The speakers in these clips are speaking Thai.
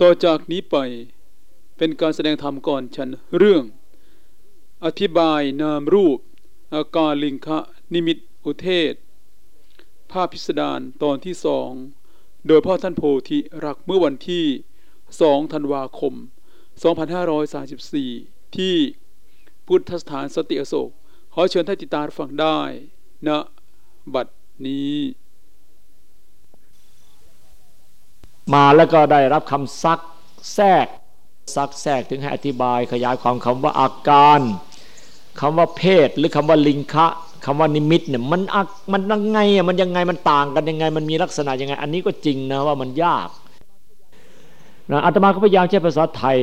ต่อจากนี้ไปเป็นการแสดงธรรมก่อนฉันเรื่อง อธิบายนามรูป อาการลิงคะนิมิตอุเทศ ภาพพิสดารตอนที่สอง โดยพ่อท่านโพธิรักเมื่อวันที่ 2 ธันวาคม 2534 ที่พุทธสถานสติอโศก ขอเชิญท่านติตาฟังได้ณนะบัดนี้ มาแล้วก็ได้รับคำซักแทรกซักแทรกถึงให้อธิบายขยายความคำว่าอาการคำว่าเพศหรือคำว่าลิงคะคำว่านิมิตเนี่ยมันมันยังไงอะมันยังไงมันต่างกันยังไง มันมีลักษณะยังไง อันนี้ก็จริงนะว่ามันยากนะอาตมาก็พยายามใช้ภาษาไทย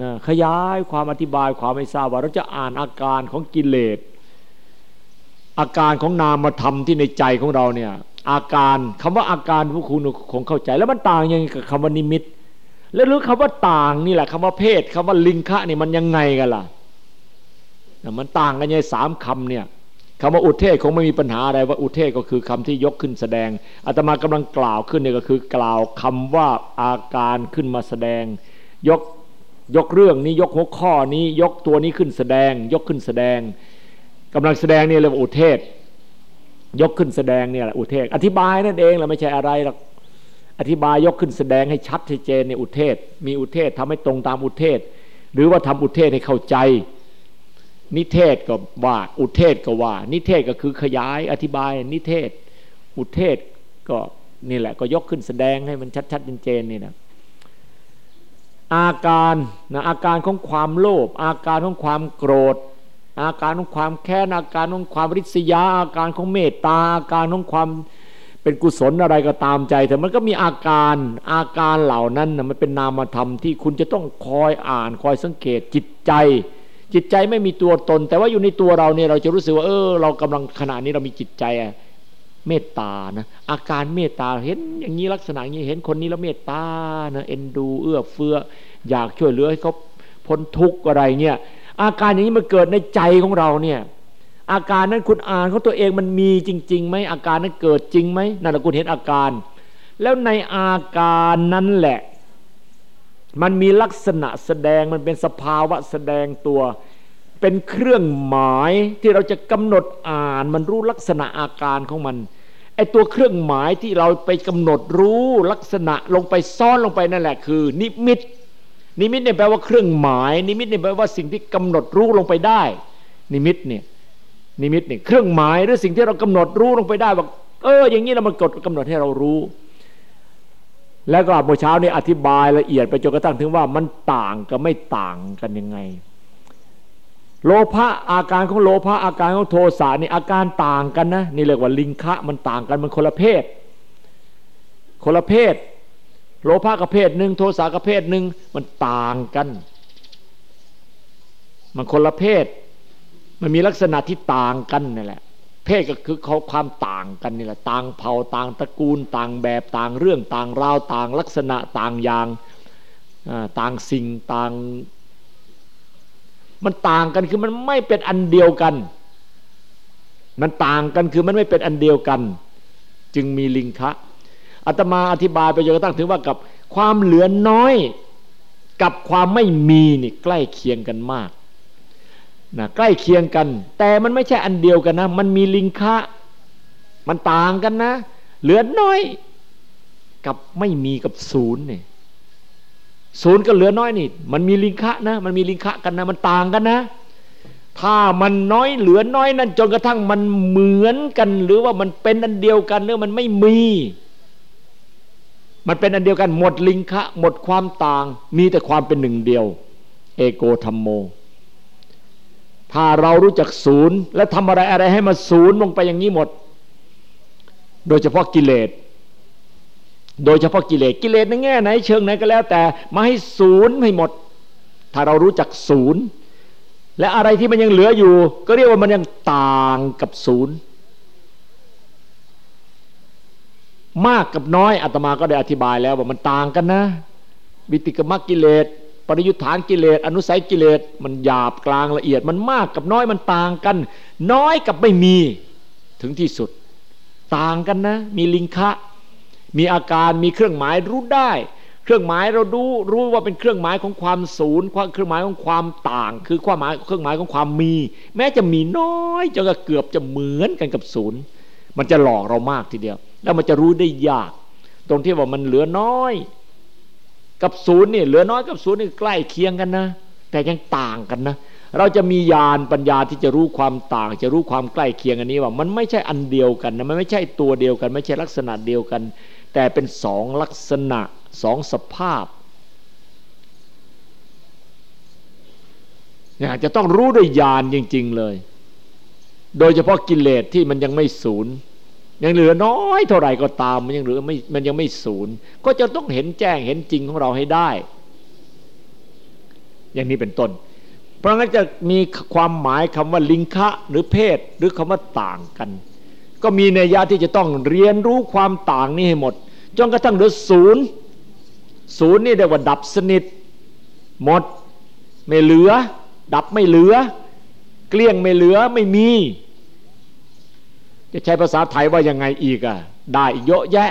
นะขยายความอธิบายความไม่ทราบว่าเราจะอ่านอาการของกิเลสอาการของนามธรรมที่ในใจของเราเนี่ย อาการคำว่าอาการพวกคุณคงเข้าใจ แล้วมันต่างยังไงกับคำว่านิมิต แล้วรู้คำว่าต่างนี่แหละคำว่าเพศคำว่าลิงคะนี่มันยังไงกันล่ะมันต่างกันยังสามคำเนี่ยคำว่าอุเทศคงไม่มีปัญหาอะไรว่าอุเทศก็คือคำที่ยกขึ้นแสดงอาตมากำลังกล่าวขึ้นเนี่ยก็คือกล่าวคำว่าอาการขึ้นมาแสดง ยกยกเรื่องนี้ยกหัวข้อนี้ยกตัวนี้ขึ้นแสดง ยกขึ้นแสดงกำลังแสดงนี่เรียกว่าอุเทศ ยกขึ้นแสดงเนี่ยแหละอุเทศ อธิบายนั่นเองเราไม่ใช่อะไรหรอกอธิบายยกขึ้นแสดงให้ชัดให้เจนในอุเทศ มีอุเทศทำให้ตรงตามอุเทศ หรือว่าทำอุเทศให้เข้าใจ นิเทศก็ว่าอุเทศก็ว่า นิเทศก็คือขยายอธิบายนิเทศ อุเทศก็นี่แหละ ก็ยกขึ้นแสดงให้มันชัดๆเจนๆนี่นะอาการนะอาการของความโลภอาการของความโกรธ อาการของความแค้นอาการของความริษยา อาการของเมตตาอาการของความเป็นกุศลอะไรก็ตามใจแต่มันก็มีอาการอาการเหล่านั้นนะมันเป็นนามธรรมที่คุณจะต้องคอยอ่านคอยสังเกตจิตใจ จิตใจไม่มีตัวตน แต่ว่าอยู่ในตัวเราเนี่ยเราจะรู้สึกว่าเออ เรากำลังขณะนี้เรามีจิตใจเมตตานะอาการเมตตาเห็นอย่างนี้ลักษณะนี้เห็นคนนี้แล้วเมตตานะเอ็นดูเอื้อเฟื้ออยากช่วยเหลือให้เขาพ้นทุกข์อะไรเนี่ย อาการอย่างนี้มันเกิดในใจของเราเนี่ยอาการนั้นคุณอ่านเของตัวเองมันมีจริงๆไหมอาการนั้นเกิดจริงไหมนั่นแหละคุณเห็นอาการ แล้วในอาการนั้นแหละ มันมีลักษณะแสดงมันเป็นสภาวะแสดงตัว เป็นเครื่องหมายที่เราจะกำหนดอ่านมันรู้ลักษณะอาการของมันไอตัวเครื่องหมายที่เราไปกำหนดรู้ลักษณะลงไปซ่อนลงไปนั่นแหละคือ นิมิต นิมิตเนี่ยแปลว่าเครื่องหมาย นิมิตเนี่ยแปลว่าสิ่งที่กำหนดรู้ลงไปได้ นิมิตเนี่ยนิมิตเนี่ยเครื่องหมายหรือสิ่งที่เรากำหนดรู้ลงไปได้ว่าเออ อย่างนี้เรามันกดกำหนดให้เรารู้ แล้วก็เมื่อเช้านี้อธิบายละเอียดไปจนกระทั่งถึงว่ามันต่างกับไม่ต่างกันยังไง โลภะอาการของโลภะอาการของโทสะนี่อาการต่างกันนะนี่เรียกว่าลิงคะมันต่างกันมันคนละเพศคนละเพศ โลภะกับเพศหนึ่งโทสะกับเพศหนึ่งมันต่างกัน มันคนละเพศ มันมีลักษณะที่ต่างกันนี่แหละ เพศก็คือเขาความต่างกันนี่แหละ ต่างเผ่าต่างตระกูล ต่างแบบต่างเรื่องต่างราวต่างลักษณะต่างอย่างต่างสิ่งต่าง มันต่างกันคือมันไม่เป็นอันเดียวกัน มันต่างกันคือมันไม่เป็นอันเดียวกัน จึงมีลิงคะ อาตมาอธิบายไปจนกระทั่งถึงว่ากับความเหลือน้อยกับความไม่มีนี่ใกล้เคียงกันมากนะใกล้เคียงกัน แต่มันไม่ใช่อันเดียวกันนะ มันมีลิงคะมันต่างกันนะ เหลือน้อยกับไม่มีกับศูนย์เนี่ยศูนย์กับเหลือน้อยนี่ มันมีลิงคะนะ มันมีลิงคะกันนะ มันต่างกันนะ ถ้ามันน้อยเหลือน้อยนั่นจนกระทั่งมันเหมือนกัน หรือว่ามันเป็นอันเดียวกันหรือมันไม่มี มันเป็นอันเดียวกันหมดลิงคะ หมดความต่าง มีแต่ความเป็นหนึ่งเดียว เอโกธรรมโม ถ้าเรารู้จักศูนย์ และทำอะไรอะไรให้มาศูนย์ลงไปอย่างนี้หมด โดยเฉพาะกิเลสโดยเฉพาะกิเลสกิเลสในแง่ไหนเชิงไหนก็แล้วแต่ มาให้ศูนย์ให้หมด ถ้าเรารู้จักศูนย์ และอะไรที่มันยังเหลืออยู่ ก็เรียกว่ามันยังต่างกับศูนย์ มากกับน้อยอาตมาก็ได้อธิบายแล้วว่ามันต่างกันนะ วิติกมรรกิเลสปริยุทธานกิเลสอนุสัยกิเลสมันหยาบกลางละเอียด มันมากกับน้อยมันต่างกัน น้อยกับไม่มีถึงที่สุด ต่างกันนะ มีลิงคะ มีอาการมีเครื่องหมายรู้ได้ เครื่องหมายเราดูรู้ว่าเป็นเครื่องหมายของความศูนย์เครื่องหมายของความต่าง คือความหมายเครื่องหมายของความมี แม้จะมีน้อยจนก็เกือบจะเหมือนกันกับศูนย์มันจะหลอกเรามากทีเดียว แล้วมันจะรู้ได้ยาก ตรงที่ว่ามันเหลือน้อย กับศูนย์นี่เหลือน้อยกับศูนย์นี่ใกล้เคียงกันนะ แต่ยังต่างกันนะ เราจะมีญาณปัญญาที่จะรู้ความต่าง จะรู้ความใกล้เคียงอันนี้ว่า มันไม่ใช่อันเดียวกันนะมันไม่ใช่ตัวเดียวกัน ไม่ใช่ลักษณะเดียวกัน แต่เป็นสองลักษณะสองสภาพเนี่ยจะต้องรู้ด้วยญาณจริง ๆ เลย โดยเฉพาะกิเลสที่มันยังไม่ศูน ยังเหลือน้อยเท่าไหร่ก็ตามมันยังเหลือไม่มันยังไม่ศูนย์ก็จะต้องเห็นแจ้งเห็นจริงของเราให้ได้ อย่างนี้เป็นต้น เพราะงั้นจะมีความหมายคำว่าลิงคะหรือเพศหรือคำว่าต่างกัน ก็มีในยะที่จะต้องเรียนรู้ความต่างนี้ให้หมดจนกระทั่งเหลือศูนย์ศูนย์นี่เรียกว่าดับสนิท หมดไม่เหลือ ดับไม่เหลือ เกลี้ยงไม่เหลือไม่มี จะใช้ภาษาไทยว่ายังไงอีกอะได้เยอะแยะ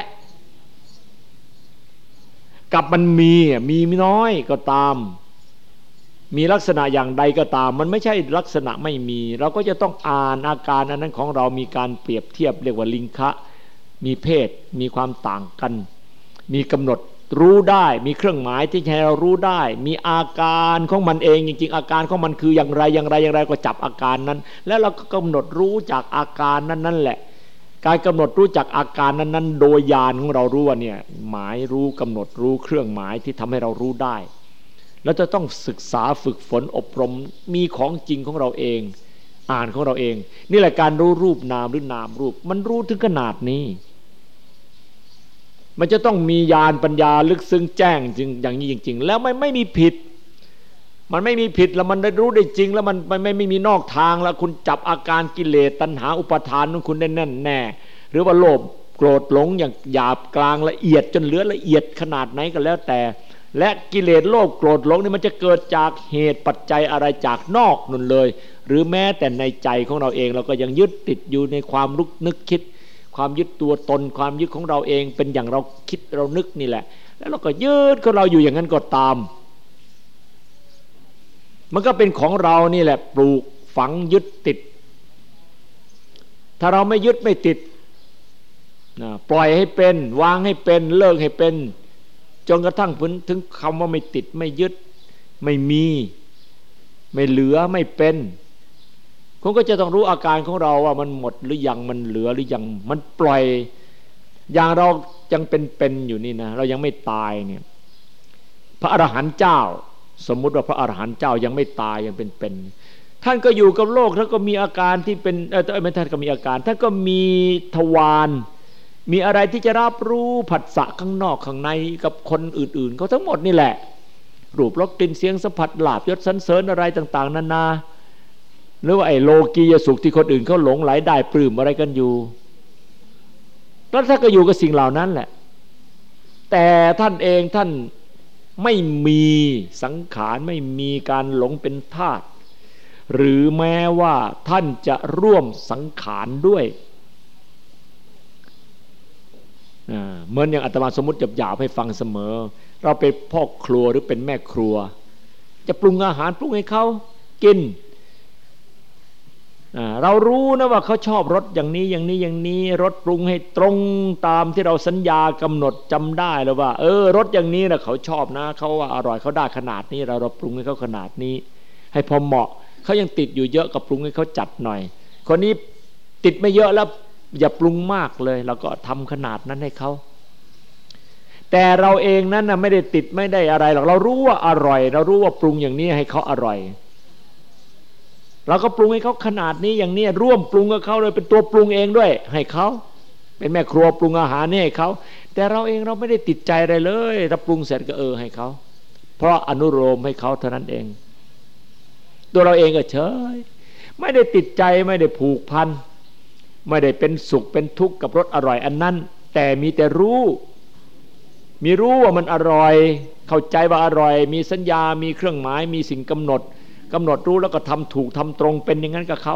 กับมันมีมีไม่น้อยก็ตาม มีลักษณะอย่างใดก็ตาม มันไม่ใช่ลักษณะไม่มี เราก็จะต้องอ่านอาการอันนั้นของเรามีการเปรียบเทียบเรียกว่าลิงคะ มีเพศ มีความต่างกัน มีกำหนด รู้ได้มีเครื่องหมายที่ให้เรารู้ได้ มีอาการของมันเองจริง ๆ อาการของมันคืออย่างไรอย่างไรอย่างไรก็จับอาการนั้น แล้วเราก็กำหนดรู้จากอาการนั้นนั่นแหละ การกำหนดรู้จากอาการนั้นนั้นโดยญาณของเรารู้ว่าเนี่ยหมายรู้กำหนดรู้เครื่องหมายที่ทำให้เรารู้ได้ แล้วจะต้องศึกษาฝึกฝนอบรมมีของจริงของเราเอง อ่านของเราเอง นี่แหละการรู้รูปนามหรือนามรูป มันรู้ถึงขนาดนี้ มันจะต้องมีญาณปัญญาลึกซึ้งแจ้งจริงอย่างนี้จริง ๆ แล้วไม่ไม่มีผิด มันไม่มีผิดแล้วมันได้รู้ได้จริง แล้วมันไม่ไม่ไม่มีนอกทางแล้วคุณจับอาการกิเลสตัณหาอุปทานของคุณได้แน่นแน่หรือว่าโลภโกรธหลงอย่างหยาบกลางละเอียดจนเหลือละเอียดขนาดไหนก็แล้วแต่ และกิเลสโลภโกรธหลงนี่มันจะเกิดจากเหตุปัจจัยอะไรจากนอกนั่นเลย หรือแม้แต่ในใจของเราเองเราก็ยังยึดติดอยู่ในความลุกนึกคิด ความยึดตัวตนความยึดของเราเองเป็นอย่างเราคิดเรานึกนี่แหละ แล้วเราก็ยึดของเราอยู่อย่างนั้นก็ตาม มันก็เป็นของเรานี่แหละ ปลูกฝังยึดติด ถ้าเราไม่ยึดไม่ติดนะปล่อยให้เป็น วางให้เป็น เลิกให้เป็นจนกระทั่งถึงคำว่าไม่ติดไม่ยึด ไม่มี ไม่เหลือไม่เป็น คุณก็จะต้องรู้อาการของเราว่ามันหมดหรือยังมันเหลือหรือยังมันปล่อย อย่างเรายังเป็นๆอยู่นี่นะเรายังไม่ตายเนี่ย พระอรหันต์เจ้า สมมุติว่าพระอรหันต์เจ้ายังไม่ตายยังเป็นๆท่านก็อยู่กับโลกท่านก็มีอาการที่เป็นเออไม่ท่านก็มีอาการท่านก็มีทวารมีอะไรที่จะรับรู้ผัสสะข้างนอกข้างในกับคนอื่นๆเขาทั้งหมดนี่แหละรูปรสกลิ่นเสียงสัมผัสหลาบยศสันเสริญอะไรต่าง ๆนานา หรือว่าไอ้โลกียสุขที่คนอื่นเขาหลงไหลได้ปลื้มอะไรกันอยู่แล้วถ้าก็อยู่กับสิ่งเหล่านั้นแหละ แต่ท่านเองท่านไม่มีสังขารไม่มีการหลงเป็นธาตุหรือแม้ว่าท่านจะร่วมสังขารด้วยเหมือนอย่างอาตมาสมมติหยาบๆให้ฟังเสมอ เราเป็นพ่อครัวหรือเป็นแม่ครัว จะปรุงอาหารปรุงให้เขากิน เรารู้นะว่าเขาชอบรสอย่างนี้อย่างนี้อย่างนี้รสปรุงให้ตรงตามที่เราสัญญากำหนดจำได้แล้วว่า เออรสอย่างนี้นะเขาชอบนะเขาว่าอร่อยเขาได้ขนาดนี้ เราเราปรุงให้เขาขนาดนี้ ให้พอเหมาะเขายังติดอยู่เยอะก็ปรุงให้เขาจัดหน่อย คนนี้ติดไม่เยอะแล้วอย่าปรุงมากเลยเราก็ทำขนาดนั้นให้เขาแต่เราเองนั้นนะไม่ได้ติดไม่ได้อะไรหรอกเรารู้ว่าอร่อย เรารู้ว่าปรุงอย่างนี้ให้เขาอร่อย เราก็ปรุงให้เขาขนาดนี้อย่างนี้ร่วมปรุงกับเขาเลยเป็นตัวปรุงเองด้วย ให้เขาเป็นแม่ครัวปรุงอาหารนี่ให้เขาแต่เราเองเราไม่ได้ติดใจอะไรเลยเราปรุงเสร็จก็เออให้เขาเพราะอนุโลมให้เขาเท่านั้นเอง ตัวเราเองก็เฉยไม่ได้ติดใจไม่ได้ผูกพันไม่ได้เป็นสุขเป็นทุกข์กับรสอร่อยอันนั้น แต่มีแต่รู้ มีรู้ว่ามันอร่อย เข้าใจว่าอร่อย มีสัญญา มีเครื่องหมาย มีสิ่งกำหนด กำหนดรู้แล้วก็ทำถูกทำตรงเป็นอย่างนั้นกับเขา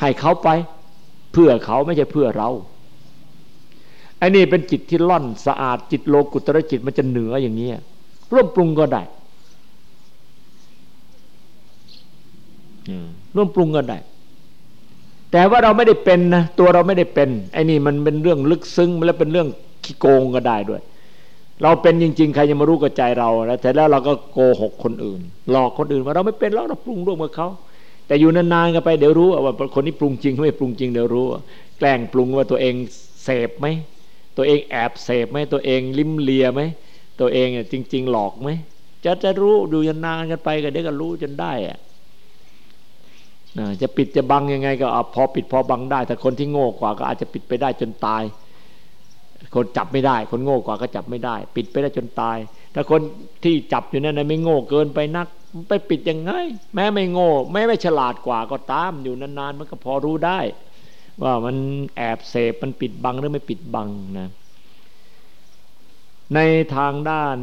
ให้เขาไปเพื่อเขาไม่ใช่เพื่อเราไอ้นี่เป็นจิตที่ล่อนสะอาดจิตโลกุตระจิตมันจะเหนืออย่างนี้ร่วมปรุงก็ได้ร่วมปรุงก็ได้ แต่ว่าเราไม่ได้เป็นนะตัวเราไม่ได้เป็นไอ้นี่มันเป็นเรื่องลึกซึ้งและเป็นเรื่องขี้โกงก็ได้ด้วย เราเป็นจริง ๆ ใครจะมารู้กับใจเราแล้วแต่แล้วเราก็โกหกคนอื่น หลอกคนอื่นว่าเราไม่เป็นเราเราปรุงร่วมกับเขาแต่อยู่นานๆกันไปเดี๋ยวรู้ว่าคนนี้ปรุงจริงไม่ปรุงจริงเดี๋ยวรู้ แกล้งปรุงว่าตัวเองเสพไหมตัวเองแอบเสพไหมตัวเองลิ้มเลียไหมตัวเองจริง ๆ หลอกไหมจะจะรู้ดูยันนานกันไปกันเดี๋ยวก็รู้จนได้อะจะปิดจะบังยังไงก็พอปิดพอบังได้ แต่คนที่โง่กว่าก็อาจจะปิดไปได้จนตาย คนจับไม่ได้ คนโง่กว่าก็จับไม่ได้ ปิดไปได้จนตาย ถ้าคนที่จับอยู่นั่นไม่โง่เกินไปนัก ไปปิดยังไง แม้ไม่โง่ แม้ไม่ฉลาดกว่าก็ตามอยู่นานๆมันก็พอรู้ได้ ว่ามันแอบเสพมันปิดบังหรือไม่ปิดบังนะในทางด้าน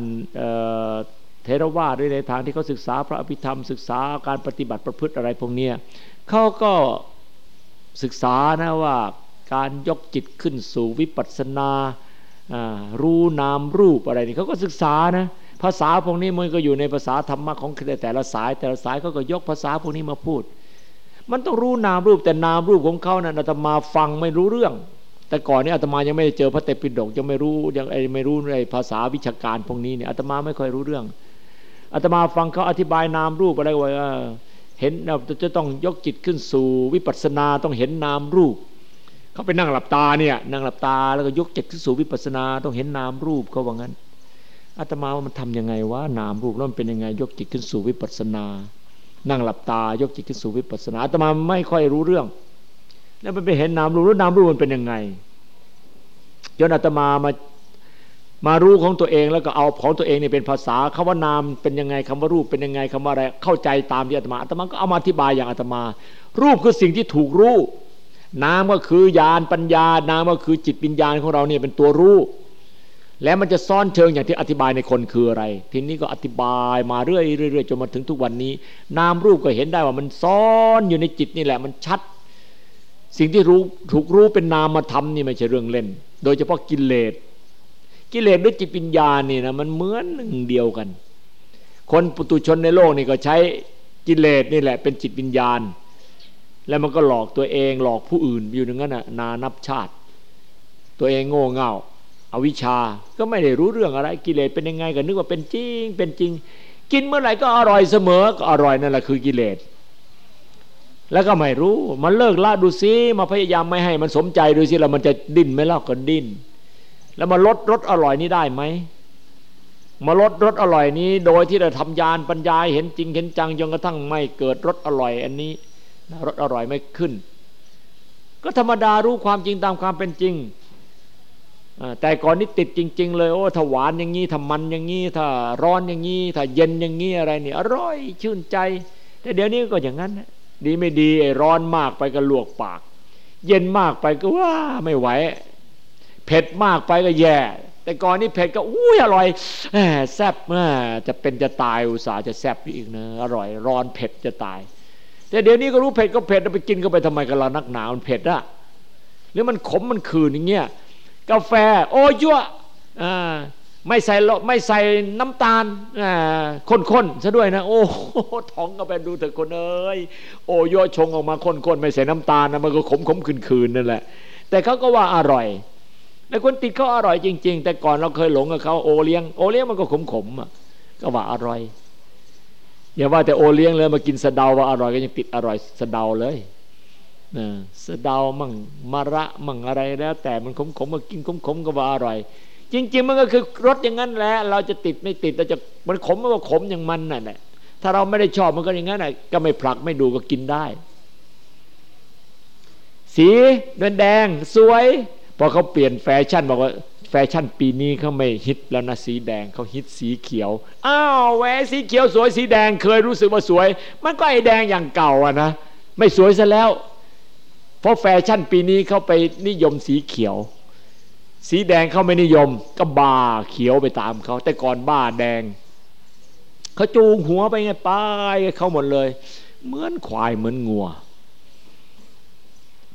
เทรวาสหรือในทางที่เขาศึกษาพระอภิธรรม ศึกษาการปฏิบัติประพฤติอะไรพวกนี้เขาก็ศึกษานะว่า การยกจิตขึ้นสู่วิปัสสนารู้นามรูปอะไรนี่เขาก็ศึกษานะภาษาพวกนี้มันก็อยู่ในภาษาธรรมะของแต่ละสาย แต่ละสายเขาก็ยกภาษาพวกนี้มาพูด มันต้องรู้นามรูปแต่นามรูปของเขานะ่ะอาตมาฟังไม่รู้เรื่อง แต่ก่อนนี้อาตมายังไม่ได้เจอพระเตปิฎกยังไม่รู้ยังไม่รู้ในภาษาวิชาการพวกนี้เนี่ยอาตมาไม่ค่อยรู้เรื่องอาตมาฟังเขาอธิบายนามรูปอะไรไว้เห็นเราจะต้องยกจิตขึ้นสู่วิปัสสนาต้องเห็นนามรูป เขาไปนั่งหลับตาเนี่ยนั่งหลับตาแล้วก็ยกจิตขึ้นสู่วิปัสนาต้องเห็นนามรูปเขาว่างั้นอาตมาว่ามันทํำยังไงวะนามรูปแล้วมันเป็นยังไง ยกจิตขึ้นสู่วิปัสนา นั่งหลับตายกจิตขึ้นสู่วิปัสนาอาตมาไม่ค่อยรู้เรื่อง แล้วมันไปเห็นนามรูปแล้วนามรูปมันเป็นยังไงจนอาตมามามารู้ของตัวเองแล้วก็เอาของตัวเองเนี่ยเป็นภาษาคำว่านามเป็นยังไงคำว่ารูปเป็นยังไงคำว่าอะไรเข้าใจตามที่อาตมาอาตมาก็เอามาอธิบายอย่างอาตมา รูปคือสิ่งที่ถูกรู้ นามก็คือญาณปัญญานามก็คือจิตวิญญาณของเราเนี่ยเป็นตัวรู้แล้วมันจะซ่อนเชิงอย่างที่อธิบายในคนคืออะไร ทีนี้ก็อธิบายมาเรื่อยๆจนมาถึงทุกวันนี้ นามรูปก็เห็นได้ว่ามันซ่อนอยู่ในจิตนี่แหละมันชัด สิ่งที่รู้ถูกรู้เป็นนามมาทำนี่ไม่ใช่เรื่องเล่น โดยเฉพาะกิเลสกิเลสด้วยจิตปัญญานี่นะมันเหมือนหนึ่งเดียวกัน คนปุตุชนในโลกนี่ก็ใช้กิเลสนี่แหละเป็นจิตวิญญาณ แล้วมันก็หลอกตัวเองหลอกผู้อื่นอยู่อย่างนั้นน่ะนานับชาติ ตัวเองโง่เง่าอาวิชาก็ไม่ได้รู้เรื่องอะไรกิเลสเป็นยังไงก็นึกว่าเป็นจริงเป็นจริง กินเมื่อไหร่ก็อร่อยเสมอก็อร่อยนั่นแหละคือกิเลสแล้วก็ไม่รู้มันเลิกละดูซิมาพยายามไม่ให้มันสมใจดูซิแล้วมันจะดิ้นไหมล่ะก็ดิ้นแล้วมาลดรสอร่อยนี้ได้ไหมมาลดรสอร่อยนี้ โดยที่เราทำยานปัญญาเห็นจริงเห็นจังจนกระทั่งไม่เกิดรสอร่อยอันนี้ รสอร่อยไม่ขึ้น ก็ธรรมดารู้ความจริงตามความเป็นจริง แต่ก่อนนี้ติดจริง ๆ เลยโอ้ถ้าหวานอย่างนี้ถ้ามันอย่างนี้ถ้าร้อนอย่างนี้ถ้าเย็นอย่างนี้อะไรนี่อร่อยชื่นใจ แต่เดี๋ยวนี้ก็อย่างนั้น ดีไม่ดีร้อนมากไปก็ลวกปาก เย็นมากไปก็ว่าไม่ไหวเผ็ดมากไปก็แย่ แต่ก่อนนี้เผ็ดก็อุ้ยอร่อยแซ่บจะเป็นจะตายอุตส่าห์จะแซ่บอีกนะอร่อย ร้อนเผ็ดจะตาย แต่เดี๋ยวนี้ก็รู้เผ็ดก็เผ็ดไปกินก็ไปทำไมกันล่ะนักหนามันเผ็ดอะหรือมันขมมันคืนอย่างเงี้ยกาแฟ โอ้ยั่วไม่ใส่ไม่ใส่น้ำตาลข้นๆซะด้วยนะ โอ้ท้องก็ไปดูเถอะคนเอ้ยโอ้ยั่วชงออกมาข้นๆไม่ใส่น้ำตาลนะมันก็ขมขมคืนๆนั่นแหละ แต่เขาก็ว่าอร่อยแต่คนติดเขาอร่อยจริง ๆ แต่ก่อนเราเคยหลงกับเขาโอเลี้ยงโอเลี้ยงมันก็ขมๆก็ว่าอร่อย อย่าว่าแต่โอเลี้ยงเลยมากินสะเดาว่าอร่อยก็ยังติดอร่อยสะเดาเลยนะสะเดามั่งมะระมั่งอะไรแล้ว แต่มันขมขมมากินขมขมก็ว่าอร่อย จริง ๆ มันก็คือรสอย่างนั้นแหละเราจะติดไม่ติดเราจะมันขมมันก็ขมอย่างมันนั่นแหละถ้าเราไม่ได้ชอบมันก็อย่างนั้นแหละก็ไม่ผลักไม่ดูก็กินได้ สีแดงสวยพอเขาเปลี่ยนแฟชั่นบอกว่า แฟชั่นปีนี้เขาไม่ฮิตแล้วนะสีแดงเขาฮิตสีเขียว อ้าวแหวสีเขียวสวยสีแดงเคยรู้สึกว่าสวย มันก็ไอแดงอย่างเก่าอะนะไม่สวยซะแล้ว เพราะแฟชั่นปีนี้เขาไปนิยมสีเขียว สีแดงเขาไม่นิยม ก็บ้าเขียวไปตามเขาแต่ก่อนบ้าแดงเขาจูงหัวไปไงป้ายเขาหมดเลย เหมือนควายเหมือนงัว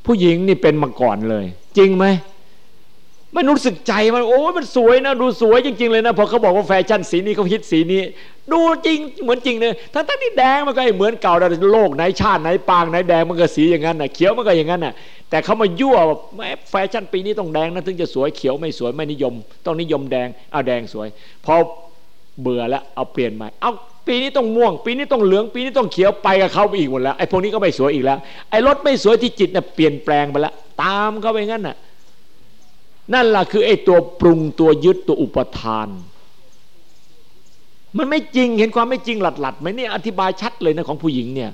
ผู้หญิงนี่เป็นมาก่อนเลย จริงไหม มันรู้สึกใจมันโอ้มันสวยนะดูสวยจริง ๆ เลยนะพอเขาบอกว่าแฟชั่นสีนี้เขาฮิตสีนี้ ดูจริงเหมือนจริงเลยทั้งทั้งที่แดงมันก็เหมือนเก่าแต่โลกไหนชาติไหนปางไหนแดงมันก็สีอย่างนั้นน่ะเขียวมันก็อย่างนั้นน่ะแต่เขามายั่วแม่แฟชั่นปีนี้ต้องแดงนะถึงจะสวยเขียวไม่สวยไม่นิยม ต้องนิยมแดงเอาแดงสวยพอเบื่อแล้วเอาเปลี่ยนใหม่เอาปีนี้ต้องม่วง ปีนี้ต้องเหลือง ปีนี้ต้องเขียวไปกับเขาอีกหมดแล้วไอ้พวกนี้ก็ไม่สวยอีกแล้วไอ้รถไม่สวยที่จิตเนี่ยเปลี่ยนแปลงไปแล้วตามเขาไปงั้นน่ะ นั่นแหละคือไอ้ตัวปรุงตัวยึดตัวอุปทาน มันไม่จริงเห็นความไม่จริงหลัดหลัดไหมนี่อธิบายชัดเลยนะของผู้หญิงเนี่ย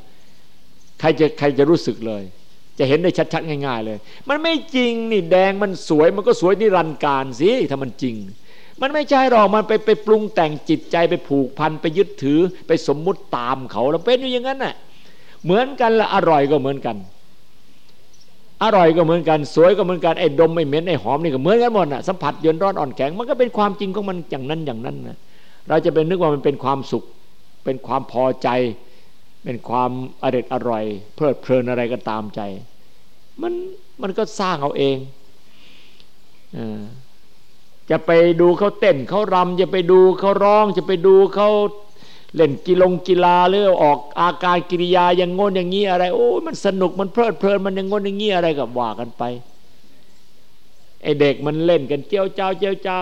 ใครจะใครจะรู้สึกเลย จะเห็นได้ชัดๆง่าย ๆ เลย มันไม่จริงนี่แดงมันสวยมันก็สวยนิรันดร์การสิถ้ามันจริง มันไม่ใช่หรอกมันไปไปปรุงแต่งจิตใจไปผูกพันไปยึดถือไปสมมุติตามเขาแล้วเป็นอยู่อย่างนั้นน่ะเหมือนกันละอร่อยก็เหมือนกัน อร่อยก็เหมือนกันสวยก็เหมือนกันไอ้ดมไอ้เหม็นไอ้หอมนี่ก็เหมือนกันหมดอะสัมผัสเย็นร้อนอ่อนแข็งมันก็เป็นความจริงของมันอย่างนั้นอย่างนั้นนะเราจะเป็นนึกว่ามันเป็นความสุข เป็นความพอใจ เป็นความอร็ดอร่อย เพลิดเพลินอะไรก็ตามใจ มันมันก็สร้างเอาเองอจะไปดูเขาเต้นเขารำจะไปดูเขาร้องจะไปดูเขา เล่นกีฬงกีฬาหรือออกอาการกิริยาอย่างงนอย่างนี้อะไร โอ้มันสนุกมันเพลิดเพลินมันอย่างงนอย่างนี้อะไรกับว่ากันไปไอเด็กมันเล่นกันเจียวเจ้าเจียวเจ้า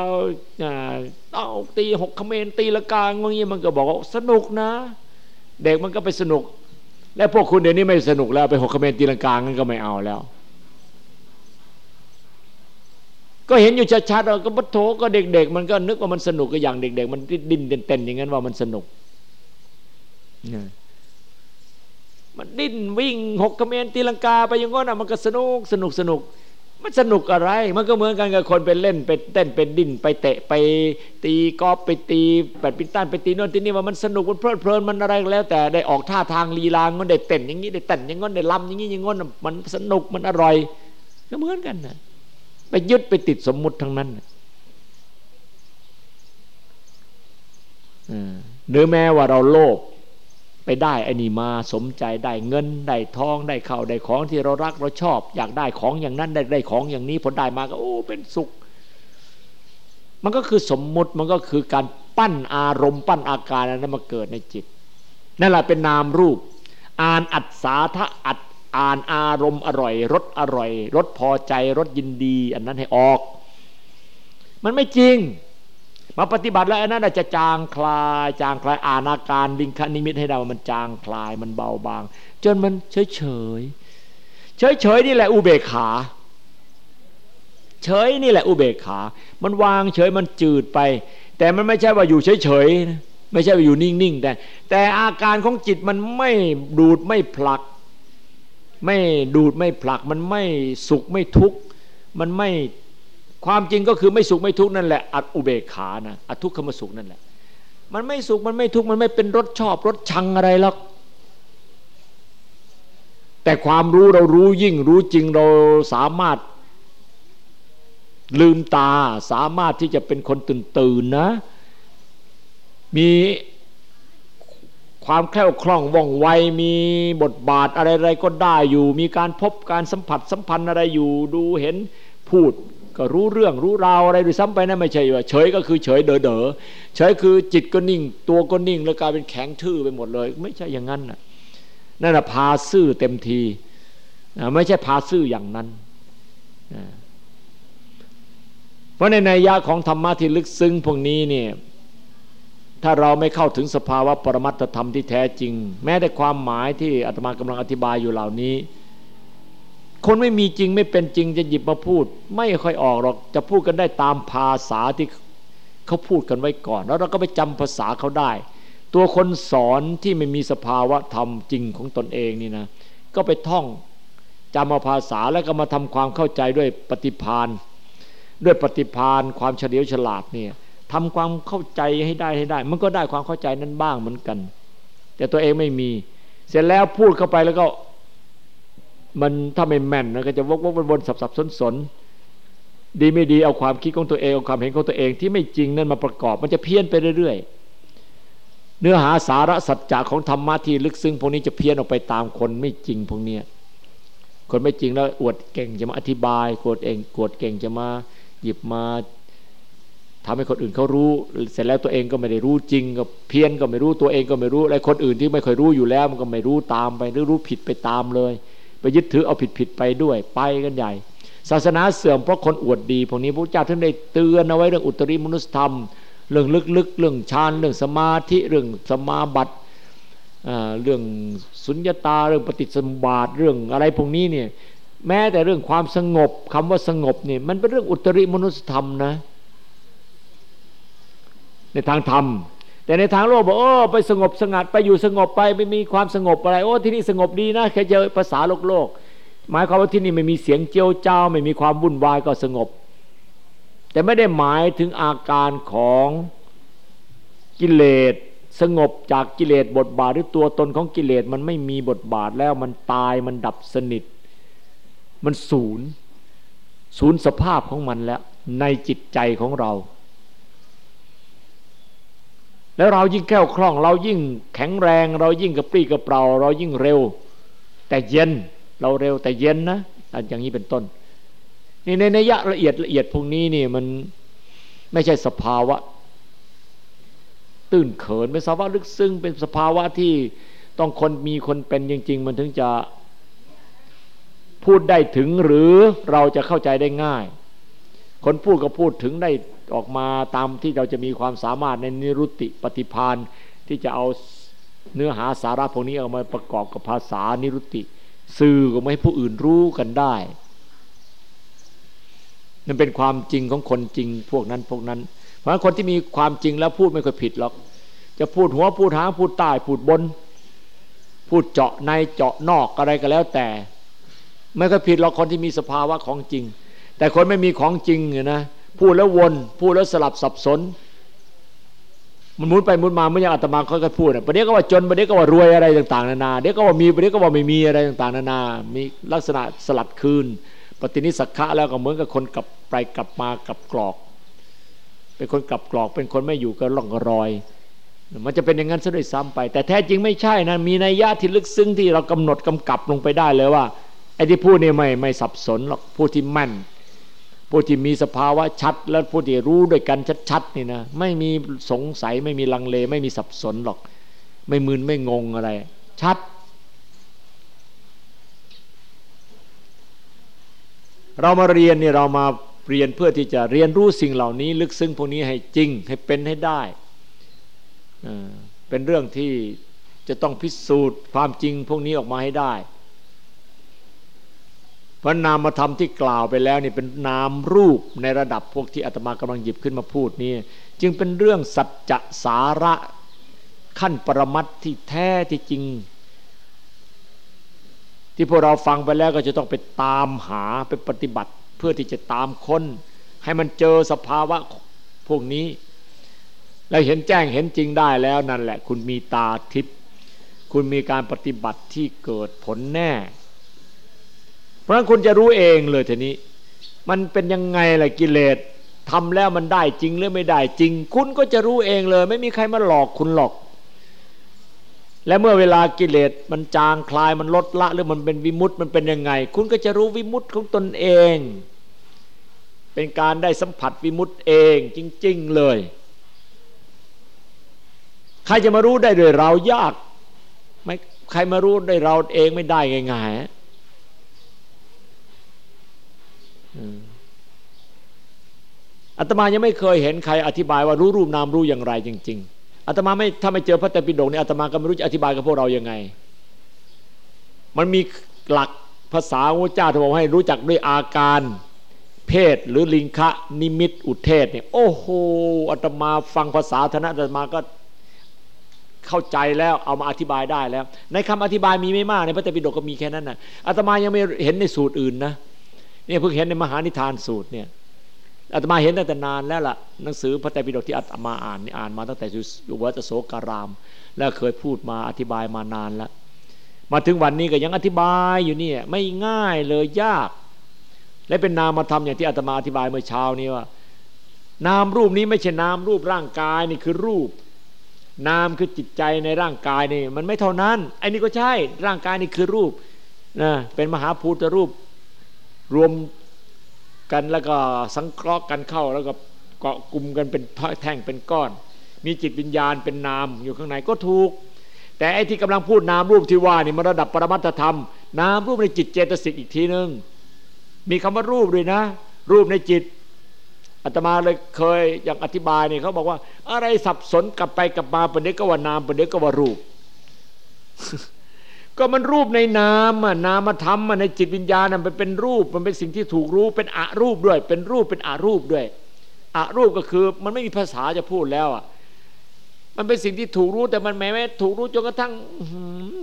เอาตีหกคเมนตีละกางอย่างี้มันก็บอกว่าสนุกนะ เด็กมันก็ไปสนุก และพวกคุณเดี๋ยวนี้ไม่สนุกแล้วไปหกคเมนตีละกางงั้นก็ไม่เอาแล้ว ก็เห็นอยู่ชัดๆก็บัดโถก็เด็ก ๆ มันก็นึกว่ามันสนุกก็อย่างเด็ก ๆ มันดิ้นเต้นๆอย่างนั้นว่ามันสนุก มันดิ้นวิ่งหกกระเมนตีลังกาไปอย่างงั้นอะมันก็สนุกสนุกสนุก มันสนุกอะไร มันก็เหมือนกันกับคนไปเล่นไปเต้นไปดิ้นไปเตะไปตีกอล์ฟไปตีแบดมินตันไปตีโน่นตีนี่ว่ามันสนุกมันเพลิดเพลินมันอะไรแล้ว แต่ได้ออกท่าทางลีลางันได้เต้นอย่างนี้ได้เต้นอย่างงั้นได้ลำอย่างนี้อย่างงั้นมันสนุกมันอร่อยก็เหมือนกันนะไปยึดไปติดสมมุติทั้งนั้นหรือแม้ว่าเราโลภ ไปได้ไอ้นี่มาสมใจได้เงินได้ทองได้ข้าวได้ของที่เรารักเราชอบ อยากได้ของอย่างนั้นได้ได้ของอย่างนี้ผลได้มาก็โอ้เป็นสุข มันก็คือสมมุติมันก็คือการปั้นอารมณ์ ปั้นอาการนั้นมาเกิดในจิตนั่นแหละเป็นนามรูป อ่านอัศสาทะอัดอ่านอารมณ์อร่อยรสอร่อยรสพอใจรสยินดี อันนั้นให้ออก มันไม่จริง มาปฏิบัติแล้วอันนั้นจะจางคลาย จางคลายอานาการลิงคนิมิตให้เรามันจางคลายมันเบาบาง จนมันเฉยเฉยเฉยเฉยนี่แหละอุเบกขา เฉยนี่แหละอุเบกขา มันวางเฉยมันจืดไป แต่มันไม่ใช่ว่าอยู่เฉยเฉยไม่ใช่ว่าอยู่นิ่งๆแต่ แต่อาการของจิตมันไม่ดูดไม่ผลัก ไม่ดูดไม่ผลัก มันไม่สุขไม่ทุกข์มันไม่ ความจริงก็คือไม่สุขไม่ทุกข์นั่นแหละอัตอุเบกขานะอัทุกขมสุขนั่นแหละ มันไม่สุขมันไม่ทุกข์มันไม่เป็นรสชอบรสชังอะไรหรอกแต่ความรู้เรารู้ยิ่งรู้จริงเราสามารถลืมตาสามารถที่จะเป็นคนตื่นตื่นนะ มีความแคล่วคล่องว่องไวมีบทบาทอะไรๆก็ได้อยู่ มีการพบการสัมผัสสัมพันธ์อะไรอยู่ดูเห็นพูด ก็รู้เรื่องรู้ราวอะไรด้วยซ้ำไปนะไม่ใช่ว่าเฉยก็คือเฉยเด๋อเด๋อเฉยคือจิตก็นิ่ง ตัวก็นิ่ง แล้วกลายเป็นแข็งทื่อไปหมดเลย ไม่ใช่อย่างนั้นนะนั่นแหะพาซื่อเต็มทีไม่ใช่พาซื่ออย่างนั้นเพราะในนัยยะของธรรมะที่ลึกซึ้งพวกนี้เนี่ยถ้าเราไม่เข้าถึงสภาวะปรมัตธรรมที่แท้จริง แม้แต่ความหมายที่อาตมากำลังอธิบายอยู่เหล่านี้ คนไม่มีจริงไม่เป็นจริงจะหยิบมาพูด ไม่ค่อยออกหรอกจะพูดกันได้ตามภาษาที่เขาพูดกันไว้ก่อน แล้วเราก็ไปจำภาษาเขาได้ ตัวคนสอนที่ไม่มีสภาวะธรรมจริงของตนเองนี่นะก็ไปท่องจำมาภาษาแล้วก็มาทำความเข้าใจด้วยปฏิพานด้วยปฏิพานความเฉลียวฉลาดเนี่ยทำความเข้าใจให้ได้ให้ได้ มันก็ได้ความเข้าใจนั้นบ้างเหมือนกัน แต่ตัวเองไม่มี เสร็จแล้วพูดเข้าไปแล้วก็ มันถ้าไม่แม่นนะก็จะวกวกวนสับสับสนสนดีไม่ดีเอาความคิดของตัวเองเอาความเห็นของตัวเองที่ไม่จริงนั่นมาประกอบ มันจะเพี้ยนไปเรื่อยๆ เนื้อหาสาระสัจจะของธรรมะที่ลึกซึ้งพวกนี้จะเพี้ยนออกไปตามคนไม่จริงพวกเนี้ยคนไม่จริงแล้วอวดเก่งจะมาอธิบายโกวดเองโกวดเก่งจะมาหยิบมาทำให้คนอื่นเขารู้ เสร็จแล้วตัวเองก็ไม่ได้รู้จริงก็เพี้ยนก็ไม่รู้ตัวเองก็ไม่รู้อะไรคนอื่นที่ไม่เคยรู้อยู่แล้ว มันก็ไม่รู้ตามไปหรือรู้ผิดไปตามเลย ไปยึดถือเอาผิดผิดไปด้วยไปกันใหญ่ ศาสนาเสื่อมเพราะคนอวดดีพวกนี้พระเจ้าท่านได้เตือนเอาไว้เรื่องอุตริมนุสธรรม เรื่องลึกๆ เรื่องฌานเรื่องสมาธิเรื่องสมาบัติเรื่องสุญญตาเรื่องปฏิสมบาทเรื่องอะไรพวกนี้เนี่ยแม้แต่เรื่องความสงบคำว่าสงบเนี่ยมันเป็นเรื่องอุตริมนุสธรรมนะในทางธรรม แต่ในทางโลกบอกโอ้ไปสงบสงัดไปอยู่สงบไปไม่มีความสงบอะไร โอ้ที่นี่สงบดีนะแค่เจอภาษาโลกโลก หมายความว่าที่นี่ไม่มีเสียงเจียวเจ้า ไม่มีความวุ่นวายก็สงบ แต่ไม่ได้หมายถึงอาการของกิเลสสงบจากกิเลสบทบาทหรือตัวตนของกิเลสมันไม่มีบทบาทแล้วมันตายมันดับสนิท มันศูนย์ศูนย์สภาพของมันแล้ว ในจิตใจของเรา แล้วเรายิ่งแก้วคล่อง เรายิ่งแข็งแรง เรายิ่งกระปรี้กระเปร่า เรายิ่งเร็ว แต่เย็นเราเร็วแต่เย็นนะอย่างนี้เป็นต้น นี่ในนัยยะละเอียดละเอียดพวกนี้นี่มันไม่ใช่สภาวะ ตื้นเขินเป็นสภาวะลึกซึ้งเป็นสภาวะที่ต้องคนมีคนเป็นจริง ๆ มันถึงจะพูดได้ถึงหรือเราจะเข้าใจได้ง่าย คนพูดก็พูดถึงได้ ออกมาตามที่เราจะมีความสามารถในนิรุติปฏิพานที่จะเอาเนื้อหาสาระพวกนี้เอามาประกอบกับภาษานิรุติ สื่อก็ไม่ให้ผู้อื่นรู้กันได้นั่นเป็นความจริงของคนจริงพวกนั้นพวกนั้น เพราะคนที่มีความจริงแล้วพูดไม่เคยผิดหรอก จะพูดหัวพูดหางพูดใต้พูดบน พูดเจาะในเจาะนอกอะไรก็แล้วแต่ ไม่เคยผิดหรอกคนที่มีสภาวะของจริง แต่คนไม่มีของจริงเนี่ยนะ พูดแล้ววน พูดแล้วสลับสับสน มันมุนไปมุนมาเมื่อยังอาตมาเขาก็พูดประเดี๋ยวก็ว่าจนประเดี๋ยวก็ว่ารวยอะไรต่างๆนานาเดี๋ยวก็ว่ามีประเดี๋ยวก็ว่าไม่มีอะไรต่างๆนานา มีลักษณะสลัดคืน ปฏินิสักขะแล้วก็เหมือนกับคนกลับไปกลับมากับกรอก เป็นคนกลับกรอก เป็นคนไม่อยู่กับร่องรอย มันจะเป็นอย่างนั้นซะด้วยซ้ำไป แต่แท้จริงไม่ใช่นะมีนัยยะที่ลึกซึ้งที่เรากำหนดกำกับลงไปได้เลยว่าไอ้ที่พูดนี่ไม่ไม่สับสนหรอกพูดที่แม่น ผู้ที่มีสภาวะชัด และผู้ที่รู้ด้วยกันชัดๆนี่นะไม่มีสงสัยไม่มีลังเล ไม่มีสับสนหรอก ไม่มึนไม่งงอะไร ชัด เรามาเรียนนี่เรามาเรียนเพื่อที่จะเรียนรู้สิ่งเหล่านี้ ลึกซึ้งพวกนี้ให้จริงให้เป็นให้ได้เป็นเรื่องที่จะต้องพิสูจน์ความจริงพวกนี้ออกมาให้ได้ พราะนามธรรมที่กล่าวไปแล้วนี่เป็นนามรูปในระดับพวกที่อาตมากำลังหยิบขึ้นมาพูดนี่จึงเป็นเรื่องสัจจะสาระขั้นปรมัตที่แท้ที่จริง ที่พวกเราฟังไปแล้วก็จะต้องไปตามหาไปปฏิบัติ เพื่อที่จะตามค้น ให้มันเจอสภาวะพวกนี้ แล้วเห็นแจ้งเห็นจริงได้แล้วนั่นแหละ คุณมีตาทิพย์คุณมีการปฏิบัติที่เกิดผลแน่ เพราะฉะนั้นคุณจะรู้เองเลยทีนี้ มันเป็นยังไงล่ะกิเลสทำแล้วมันได้จริงหรือไม่ได้จริง คุณก็จะรู้เองเลย ไม่มีใครมาหลอกคุณหรอก และเมื่อเวลากิเลสมันจางคลายมันลดละหรือมันเป็นวิมุตต์มันเป็นยังไง คุณก็จะรู้วิมุตต์ของตนเอง เป็นการได้สัมผัสวิมุตต์เองจริง ๆเลย ใครจะมารู้ได้โดยเรายากไม่ใครมารู้ได้เราเองไม่ได้ง่ายๆ อาตมายังไม่เคยเห็นใครอธิบายว่ารู้รูปนามรู้อย่างไรจริง ๆอาตมาไม่ถ้าไม่เจอพระไตรปิฎกเนี่ยอาตมาก็ไม่รู้จะอธิบายกับพวกเรายังไง มันมีหลักภาษาพระเจ้าที่บอกให้รู้จักด้วยอาการ เพศหรือลิงคะนิมิตอุเทศเนี่ยโอ้โหอาตมาฟังภาษาธนะอาตมาก็เข้าใจแล้วเอามาอธิบายได้แล้ว ในคำอธิบายมีไม่มากในพระไตรปิฎกก็มีแค่นั้นนะอาตมายังไม่เห็นในสูตรอื่นนะ เนี่ยเพิ่งเห็นในมหานิทานสูตรเนี่ยอาตมาเห็นตั้งแต่นานแล้วล่ะหนังสือพระไตรปิฎกที่อาตมาอ่านอ่านมาตั้งแต่อยู่วัดโสการาม แล้วเคยพูดมาอธิบายมานานแล้วมาถึงวันนี้ก็ยังอธิบายอยู่เนี่ยไม่ง่ายเลยยาก และเป็นนามธรรมอย่างที่อาตมาอธิบายเมื่อเช้านี้ว่า นามรูปนี้ไม่ใช่นามรูปร่างกายนี่คือรูป นามคือจิตใจในร่างกายนี่มันไม่เท่านั้นไอ้นี่ก็ใช่ร่างกายนี่คือรูปนะเป็นมหาภูตรูป รวมกันแล้วก็สังเคราะห์กันเข้าแล้วก็เกาะกลุ่มกันเป็นแท่งเป็นก้อน มีจิตวิญญาณเป็นนามอยู่ข้างในก็ถูก แต่ไอ้ที่กำลังพูดนามรูปที่ว่านี่มันระดับปรมัตธรรม นามรูปในจิตเจตสิกอีกทีหนึงมีคำว่ารูปด้วยนะ รูปในจิตอาตมาเลยเคยอย่างอธิบายนี่เขาบอกว่า อะไรสับสนกลับไปกลับมาประเดี๋ยวก็ว่านามประเดี๋ยวก็ว่ารูป ก็มันรูปในนามอะนามธรรมในจิตวิญญาณมันเป็นรูปมันเป็นสิ่งที่ถูกรู้เป็นอะรูปด้วย เป็นรูปเป็นอะรูปด้วยอะรูปก็คือมันไม่มีภาษาจะพูดแล้วอะมันเป็นสิ่งที่ถูกรู้แต่มันแม้ไม่ถูกรู้จนกระทั่ง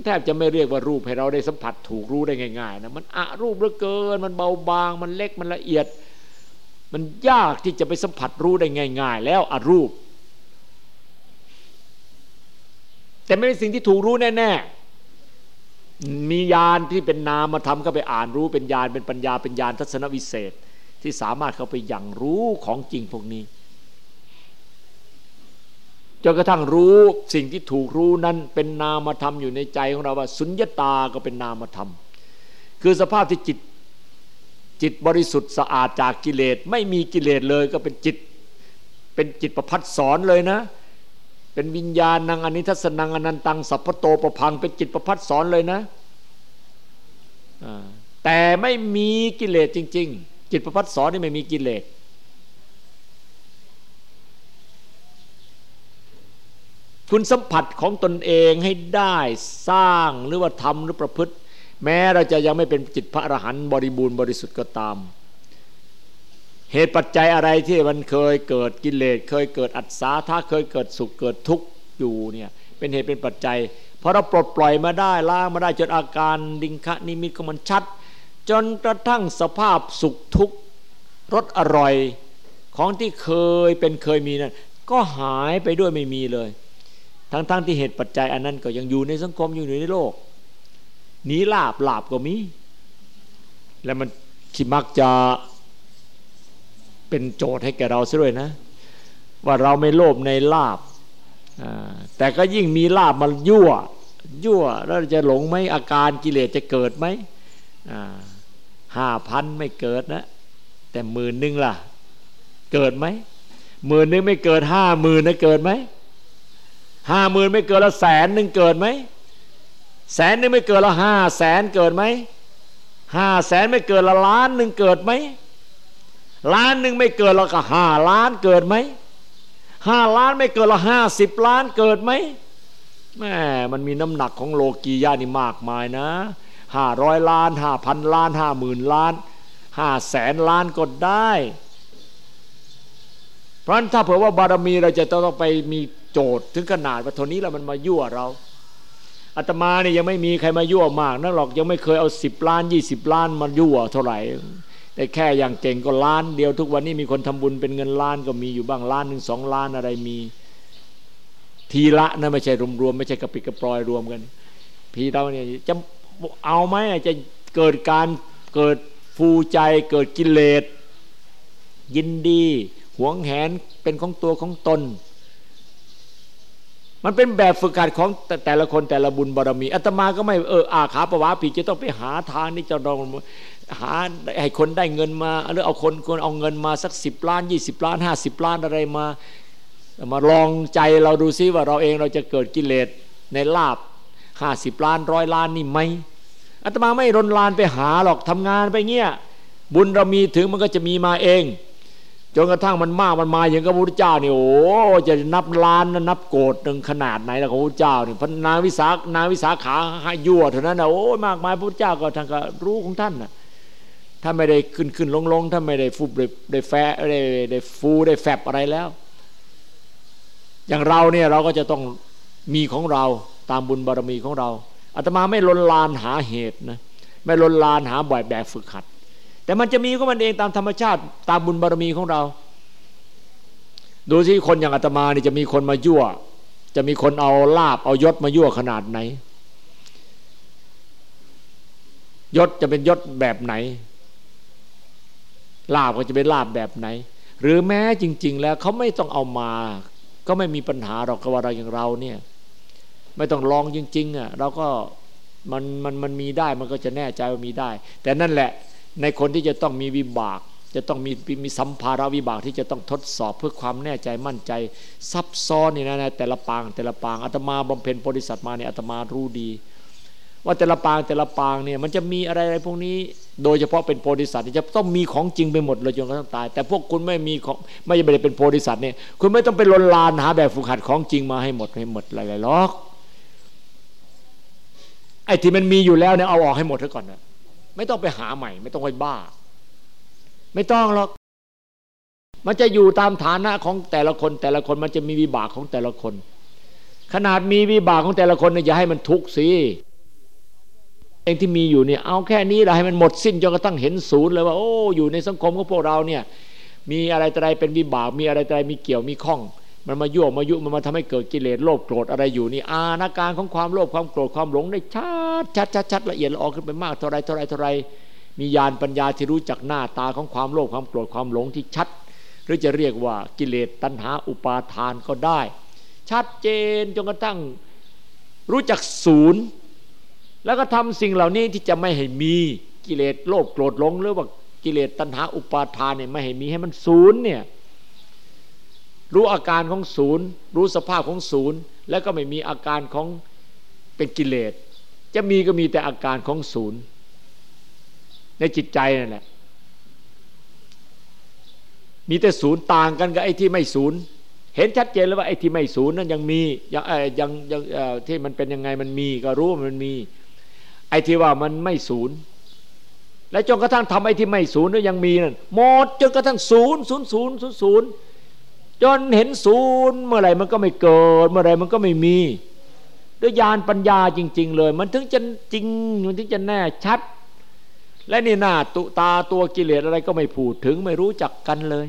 แทบจะไม่เรียกว่ารูปให้เราได้สัมผัสถูกรู้ได้ง่ายๆนะมันอะรูปเหลือเกิน มันเบาบาง มันเล็กมันละเอียด มันยากที่จะไปสัมผัสรู้ได้ง่าย ๆ แล้วอะรูป แต่ไม่เป็นสิ่งที่ถูกรู้แน่ๆ มีญาณที่เป็นนามมาทำก็ไปอ่านรู้เป็นญาณเป็นปัญญาเป็นญาณทัศนวิเศษ ที่สามารถเข้าไปอย่างรู้ของจริงพวกนี้จนกระทั่งรู้สิ่งที่ถูกรู้นั้นเป็นนามธรรมอยู่ในใจของเราว่า สุญญตาก็เป็นนามธรรม คือสภาพที่จิตจิตบริสุทธิ์สะอาดจากกิเลสไม่มีกิเลสเลยก็เป็นจิต เป็นจิตประพัดสอนเลยนะ เป็นวิญญาณนางอนิทัศนังอนันตังสัพพโตประพังเป็นจิตประพัดสอนเลยนะแต่ไม่มีกิเลสจริง ๆ จิตประพัดสอนนี่ไม่มีกิเลสคุณสัมผัสของตนเองให้ได้สร้างหรือว่าทำหรือประพฤติ แม้เราจะยังไม่เป็นจิตพระอรหันต์บริบูรณ์บริสุทธิ์ก็ตาม เหตุปัจจัยอะไรที่มันเคยเกิดกิเลสเคยเกิดอัศสาถ้าเคยเกิดสุขเกิดทุกข์อยู่เนี่ยเป็นเหตุเป็นปัจจัยพอเราปลดปล่อยมาได้ล้างมาได้จนอาการดิงคะนิมิตของมันชัด จนกระทั่งสภาพสุขทุกข์รสอร่อยของที่เคยเป็นเคยมีนั้นก็หายไปด้วยไม่มีเลย ทั้งๆทที่เหตุปัจจัยอันนั้นก็ยังอยู่ในสังคมอยู่ในโลกหนีลาบลาบก็มี แล้วมันที่มักจะ เป็นโจทย์ให้แกเราซะด้วยนะ ว่าเราไม่โลภในลาบแต่ก็ยิ่งมีลาบมันยั่ว ยั่วแล้วจะหลงไหมอาการกิเลสจะเกิดไหมห้าพันไม่เกิดนะ แต่หมื่นหนึ่งล่ะ เกิดไหมหมื่นหนึ่งไม่เกิดห้าหมื่นนะเกิดไหมห้าหมื่นไม่เกินละแสนหนึ่งเกิดไหมแสนหนึ่งไม่เกินละห้าแสนเกิดไหมห้าแสนไม่เกินละล้านหนึ่งเกิดไหม ล้านหนึ่งไม่เกินละก็ห้าล้านเกิดไหมห้าล้านไม่เกินละห้าสิบล้านเกิดไหมแม่มันมีน้ำหนักของโลกียานี่มากมายนะห้าร้อยล้านห้าพันล้านห้าหมื่นล้านห้าแสนล้านก็ได้ เพราะฉะนั้นถ้าเผื่อว่าบารมีเราจะต้องไปมีโจทย์ถึงขนาดว่าทนนี้แล้วมันมายั่วเราอาตมาเนี่ยยังไม่มีใครมายั่วมากนักหรอกยังไม่เคยเอาสิบล้านยี่สิบล้านมายั่วเท่าไหร่ แต่แค่อย่างเก่งก็ล้านเดียวทุกวันนี้มีคนทำบุญเป็นเงินล้านก็มีอยู่บ้างล้านหนึ่งสองล้านอะไรมี ทีละนะไม่ใช่รวมๆไม่ใช่กระปิกระปลอยรวมกัน พี่เราเนี่ยจะเอาไหมจะเกิดการเกิดฟูใจเกิดกิเลสยินดี หวงแหนเป็นของตัวของตน มันเป็นแบบฝึกหัดของแต่ละคนแต่ละบุญบารมีอาตมาก็ไม่เอออาขาประวาผีจะต้องไปหาทางนี่จะลอง หาให้คนได้เงินมาหรือเอาคนคนเอาเงินมาสักสิบล้านยี่สิบล้านห้าสิบล้านอะไรมา มาลองใจเราดูซิว่าเราเองเราจะเกิดกิเลสในลาบห้าสิบล้านร้อยล้านนี่ไหมอาตมาไม่รนลานไปหาหรอกทำงานไปเงี้ยบุญเรามีถึงมันก็จะมีมาเองจนกระทั่งมันมากมันมาอย่างกับพระพุทธเจ้านี่โอ้จะนับล้านนับโกดหนึ่งขนาดไหนแล้วพระพุทธเจ้านี่พนาวิสานาวิสาขาห้ยั่วเท่านั้นนะโอ้มากมายพระพุทธเจ้าก็ทางก็รู้ของท่านนะ ถ้าไม่ได้ขึ้นขึ้นลงลงถ้าไม่ได้ฟูได้ได้แฟได้ได้ฟูได้แฟบอะไรแล้ว อย่างเราเนี่ยเราก็จะต้องมีของเราตามบุญบารมีของเราอาตมาไม่ลนลานหาเหตุนะไม่ลนลานหาบ่อยแบบฝึกหัด แต่มันจะมีก็มันเองตามธรรมชาติตามบุญบารมีของเรา ดูสิคนอย่างอาตมานี่จะมีคนมายั่ว จะมีคนเอาลาบเอายศมายั่วขนาดไหน ยศจะเป็นยศแบบไหน ลาบก็จะเป็นลาบแบบไหน หรือแม้จริง ๆ แล้วเขาไม่ต้องเอามา ก็ไม่มีปัญหาหรอกกับว่าเราอย่างเราเนี่ย ไม่ต้องลองจริงๆอะเราก็มันมันมันมีได้มันก็จะแน่ใจว่ามีได้ แต่นั่นแหละในคนที่จะต้องมีวิบาก จะต้องมีมีสัมภาระวิบากที่จะต้องทดสอบเพื่อความแน่ใจมั่นใจ ซับซ้อนนี่นะนะแต่ละปางแต่ละปางอาตมาบำเพ็ญบริษัทมาเนี่ยอาตมารู้ดี ว่าแต่ละปางแต่ละปางเนี่ยมันจะมีอะไรอะไรพวกนี้ โดยเฉพาะเป็นโพธิสัตว์จะต้องมีของจริงไปหมดเลยจนกระทั่งตาย แต่พวกคุณไม่มีของไม่ได้เป็นโพธิสัตว์เนี่ยคุณไม่ต้องไปลนลานหาแบบฝึกหัดของจริงมาให้หมดให้หมดอะไรๆหรอกไอ้ที่มันมีอยู่แล้วเนี่ยเอาออกให้หมดเถอะก่อนนะไม่ต้องไปหาใหม่ ไม่ต้องไปบ้า ไม่ต้องหรอกมันจะอยู่ตามฐานะของแต่ละคนแต่ละคนมันจะมีวิบากของแต่ละคน ขนาดมีวิบากของแต่ละคนเนี่ยอย่าให้มันทุกข์สิ เองที่มีอยู่เนี่ยเอาแค่นี้เราให้มันหมดสิ้นจนกระทั่งเห็นศูนย์เลยว่าโอ้อยู่ในสังคมของพวกเราเนี่ยมีอะไรอะไรเป็นวิบากมีอะไรอะไรมีเกี่ยวมีข้อง มันมายั่วมายุมันมาทำให้เกิดกิเลสโลภโกรธอะไรอยู่นี่อาณาการของความโลภความโกรธความหลงได้ชัดชัดชัดชัดละเอียดละออขึ้นไปมากเท่าไรเท่าไรเท่าไรมีญาณปัญญาที่รู้จักหน้าตาของความโลภความโกรธความหลงที่ชัด หรือจะเรียกว่ากิเลสตัณหาอุปาทานก็ได้ ชัดเจนจนกระทั่งรู้จักศูนย์ แล้วก็ทำสิ่งเหล่านี้ที่จะไม่ให้มีกิเลสโลภโกรธหลงหรือว่ากิเลสตัณหาอุปาทานเนี่ยไม่ให้มีให้มันศูนย์เนี่ยรู้อาการของศูนย์ รู้สภาพของศูนย์ แล้วก็ไม่มีอาการของเป็นกิเลส จะมีก็มีแต่อาการของศูนย์ ในจิตใจนั่นแหละมีแต่ศูนย์ต่างกันกับไอ้ที่ไม่ศูนย์ เห็นชัดเจนเลยว่าไอ้ที่ไม่ศูนย์นั้นยังมียังยังยังที่มันเป็นยังไงมันมี ก็รู้ว่ามันมี ไอ้ที่ว่ามันไม่ศูนย์และจนกระทั่งทำไอ้ที่ไม่ศูนย์แล้วยังมีนั่นหมดจนกระทั่งศูนย์ศูนย์ศูนย์ศูนย์ศูนย์จนเห็นศูนย์เมื่อไหร่มันก็ไม่เกิด เมื่อไหร่มันก็ไม่มี ด้วยญาณปัญญาจริง ๆ เลย มันถึงจะจริงมันถึงจะแน่ชัด และนี่หน้าตุตาตัวกิเลสอะไรก็ไม่พูดถึงไม่รู้จักกันเลย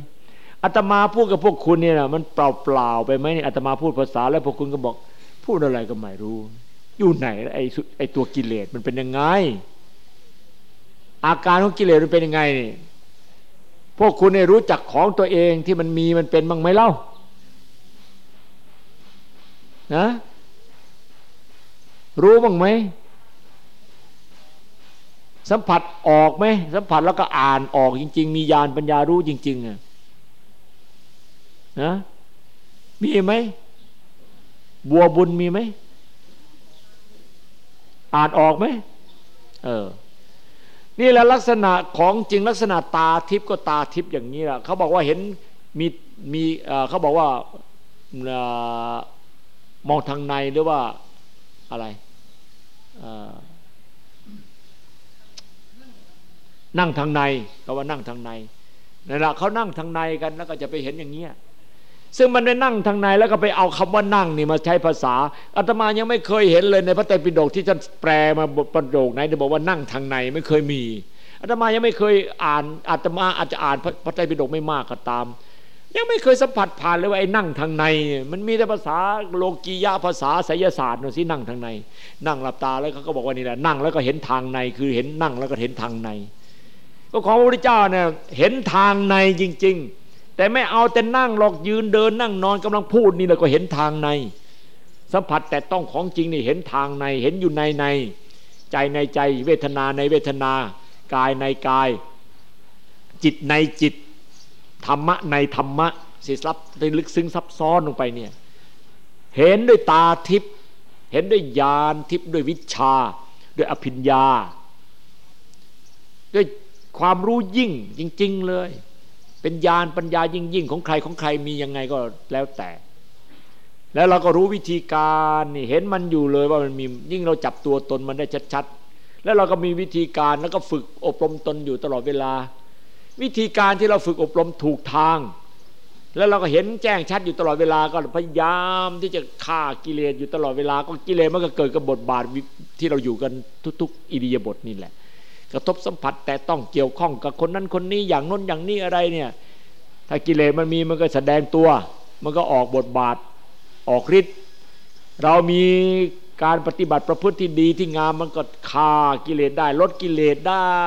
อาตมาพูดกับพวกคุณเนี่ยนะมันเปล่าๆไปไหมอาตมาพูดภาษาแล้วพวกคุณก็บอก พูดอะไรก็ไม่รู้ อยู่ไหนไอ้ไอ้ตัวกิเลสมันเป็นยังไง อาการของกิเลสมันเป็นยังไงนี่พวกคุณเนี่ยรู้จักของตัวเองที่มันมีมันเป็นบ้างไหมเล่านะรู้บ้างไหมสัมผัสออกไหมสัมผัสแล้วก็อ่านออกจริง ๆ มีญาณปัญญารู้จริงๆอะนะมีไหมบัวบุญมีไหม อ่านออกไหมเออนี่แหละลักษณะของจริงลักษณะตาทิพย์ก็ตาทิพย์อย่างนี้แหละเขาบอกว่าเห็นมีมีเขาบอกว่ามองทางในหรือว่าอะไรนั่งทางในก็ว่านั่งทางในนั่นแหละเขานั่งทางในกันแล้วก็จะไปเห็นอย่างเงี้ย ซึ่งมันได้นั่งทางในแล้วก็ไปเอาคำว่านั่งนี่มาใช้ภาษาอาตมายังไม่เคยเห็นเลยในพระไตรปิฎกที่ท่านแปลมาประโยคไหนจะบอกว่านั่งทางในไม่เคยมีอาตมายังไม่เคยอ่านอาตมาอาจจะอ่านพระไตรปิฎกไม่มากก็ตาม ยังไม่เคยสัมผัสผ่านเลยว่าไอ้นั่งทางใน มันมีแต่ภาษาโลกียะภาษาไสยศาสตร์น่สินั่งทางใน นั่งหลับตาแล้วเขาก็บอกว่านี่แหละนั่งแล้วก็เห็นทางในคือเห็นนั่งแล้วก็เห็นทางใน ก็ของพระพุทธเจ้าเนี่ยเห็นทางในจริง ๆ แต่ไม่เอาแต่นั่งหรอกยืนเดินนั่งนอนกำลังพูดนี่เราก็เห็นทางใน สัมผัสแต่ต้องของจริงนี่เห็นทางในเห็นอยู่ในใน ใจในใจเวทนาในเวทนา กายในกาย จิตในจิต ธรรมะในธรรมะสิซับลึกซึ้งซับซ้อนลงไปเนี่ยเห็นด้วยตาทิพย์เห็นด้วยญาณทิพย์ด้วยวิชา ด้วยอภิญญา ด้วยความรู้ยิ่งจริง ๆ เลย เป็นญาณปัญญายิ่งยิ่งของใครของใครมียังไงก็แล้วแต่ แล้วเราก็รู้วิธีการนี่เห็นมันอยู่เลยว่ามันมียิ่งเราจับตัวตนมันได้ชัดๆแล้วเราก็มีวิธีการแล้วก็ฝึกอบรมตนอยู่ตลอดเวลา วิธีการที่เราฝึกอบรมถูกทาง แล้วเราก็เห็นแจ้งชัดอยู่ตลอดเวลาก็พยายามที่จะฆ่ากิเลสอยู่ตลอดเวลา ก็กิเลสมันก็เกิดกับบทบาทที่เราอยู่กันทุก ๆ อิริยาบถนี่แหละ กระทบสัมผัสแต่ต้องเกี่ยวข้องกับคนนั้นคนนี้อย่างน้นอย่างนี้อะไรเนี่ย ถ้ากิเลสมันมีมันก็แสดงตัว มันก็ออกบทบาทออกฤทธิ์เรามีการปฏิบัติประพฤติที่ดีที่งามมันก็ฆ่ากิเลสได้ ลดกิเลสได้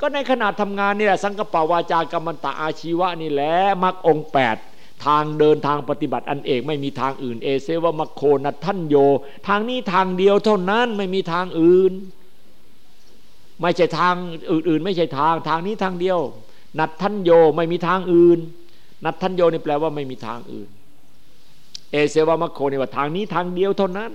ก็ในขณะทำงานนี่แหละสังกปาวาจากรรมตะอาชีวะนี่แหละมรรคองแปดทางเดินทางปฏิบัติอันเอกไม่มีทางอื่น เอเซวะมโคนัท่านโย ทางนี้ทางเดียวเท่านั้นไม่มีทางอื่น ไม่ใช่ทางอื่นๆ ไม่ใช่ทางทางนี้ทางเดียว นัดทันโยไม่มีทางอื่น นัดทันโยนี่แปลว่าไม่มีทางอื่น เอเสวามะโคนี่ว่าทางนี้ทางเดียวเท่านั้น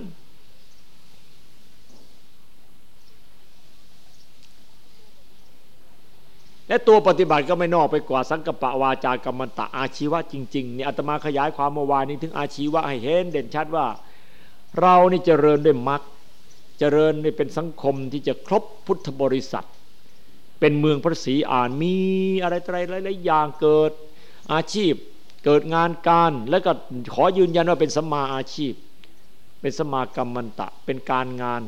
และตัวปฏิบัติก็ไม่นอกไปกว่าสังกปะวาจากรรมตะอาชีวะจริงๆนี่อาตมาขยายความเมื่อวานนี้ถึงอาชีวะให้เห็นเด่นชัดว่า เรานี่เจริญด้วยมรรค เจริญนี่เป็นสังคมที่จะครบพุทธบริษัท เป็นเมืองพระศรีอ่านมีอะไรอะไรหลายๆอย่างเกิดอาชีพเกิดงานการแล้วก็ขอยืนยันว่าเป็นสมาอาชีพ เป็นสมากรรมันตะเป็นการงาน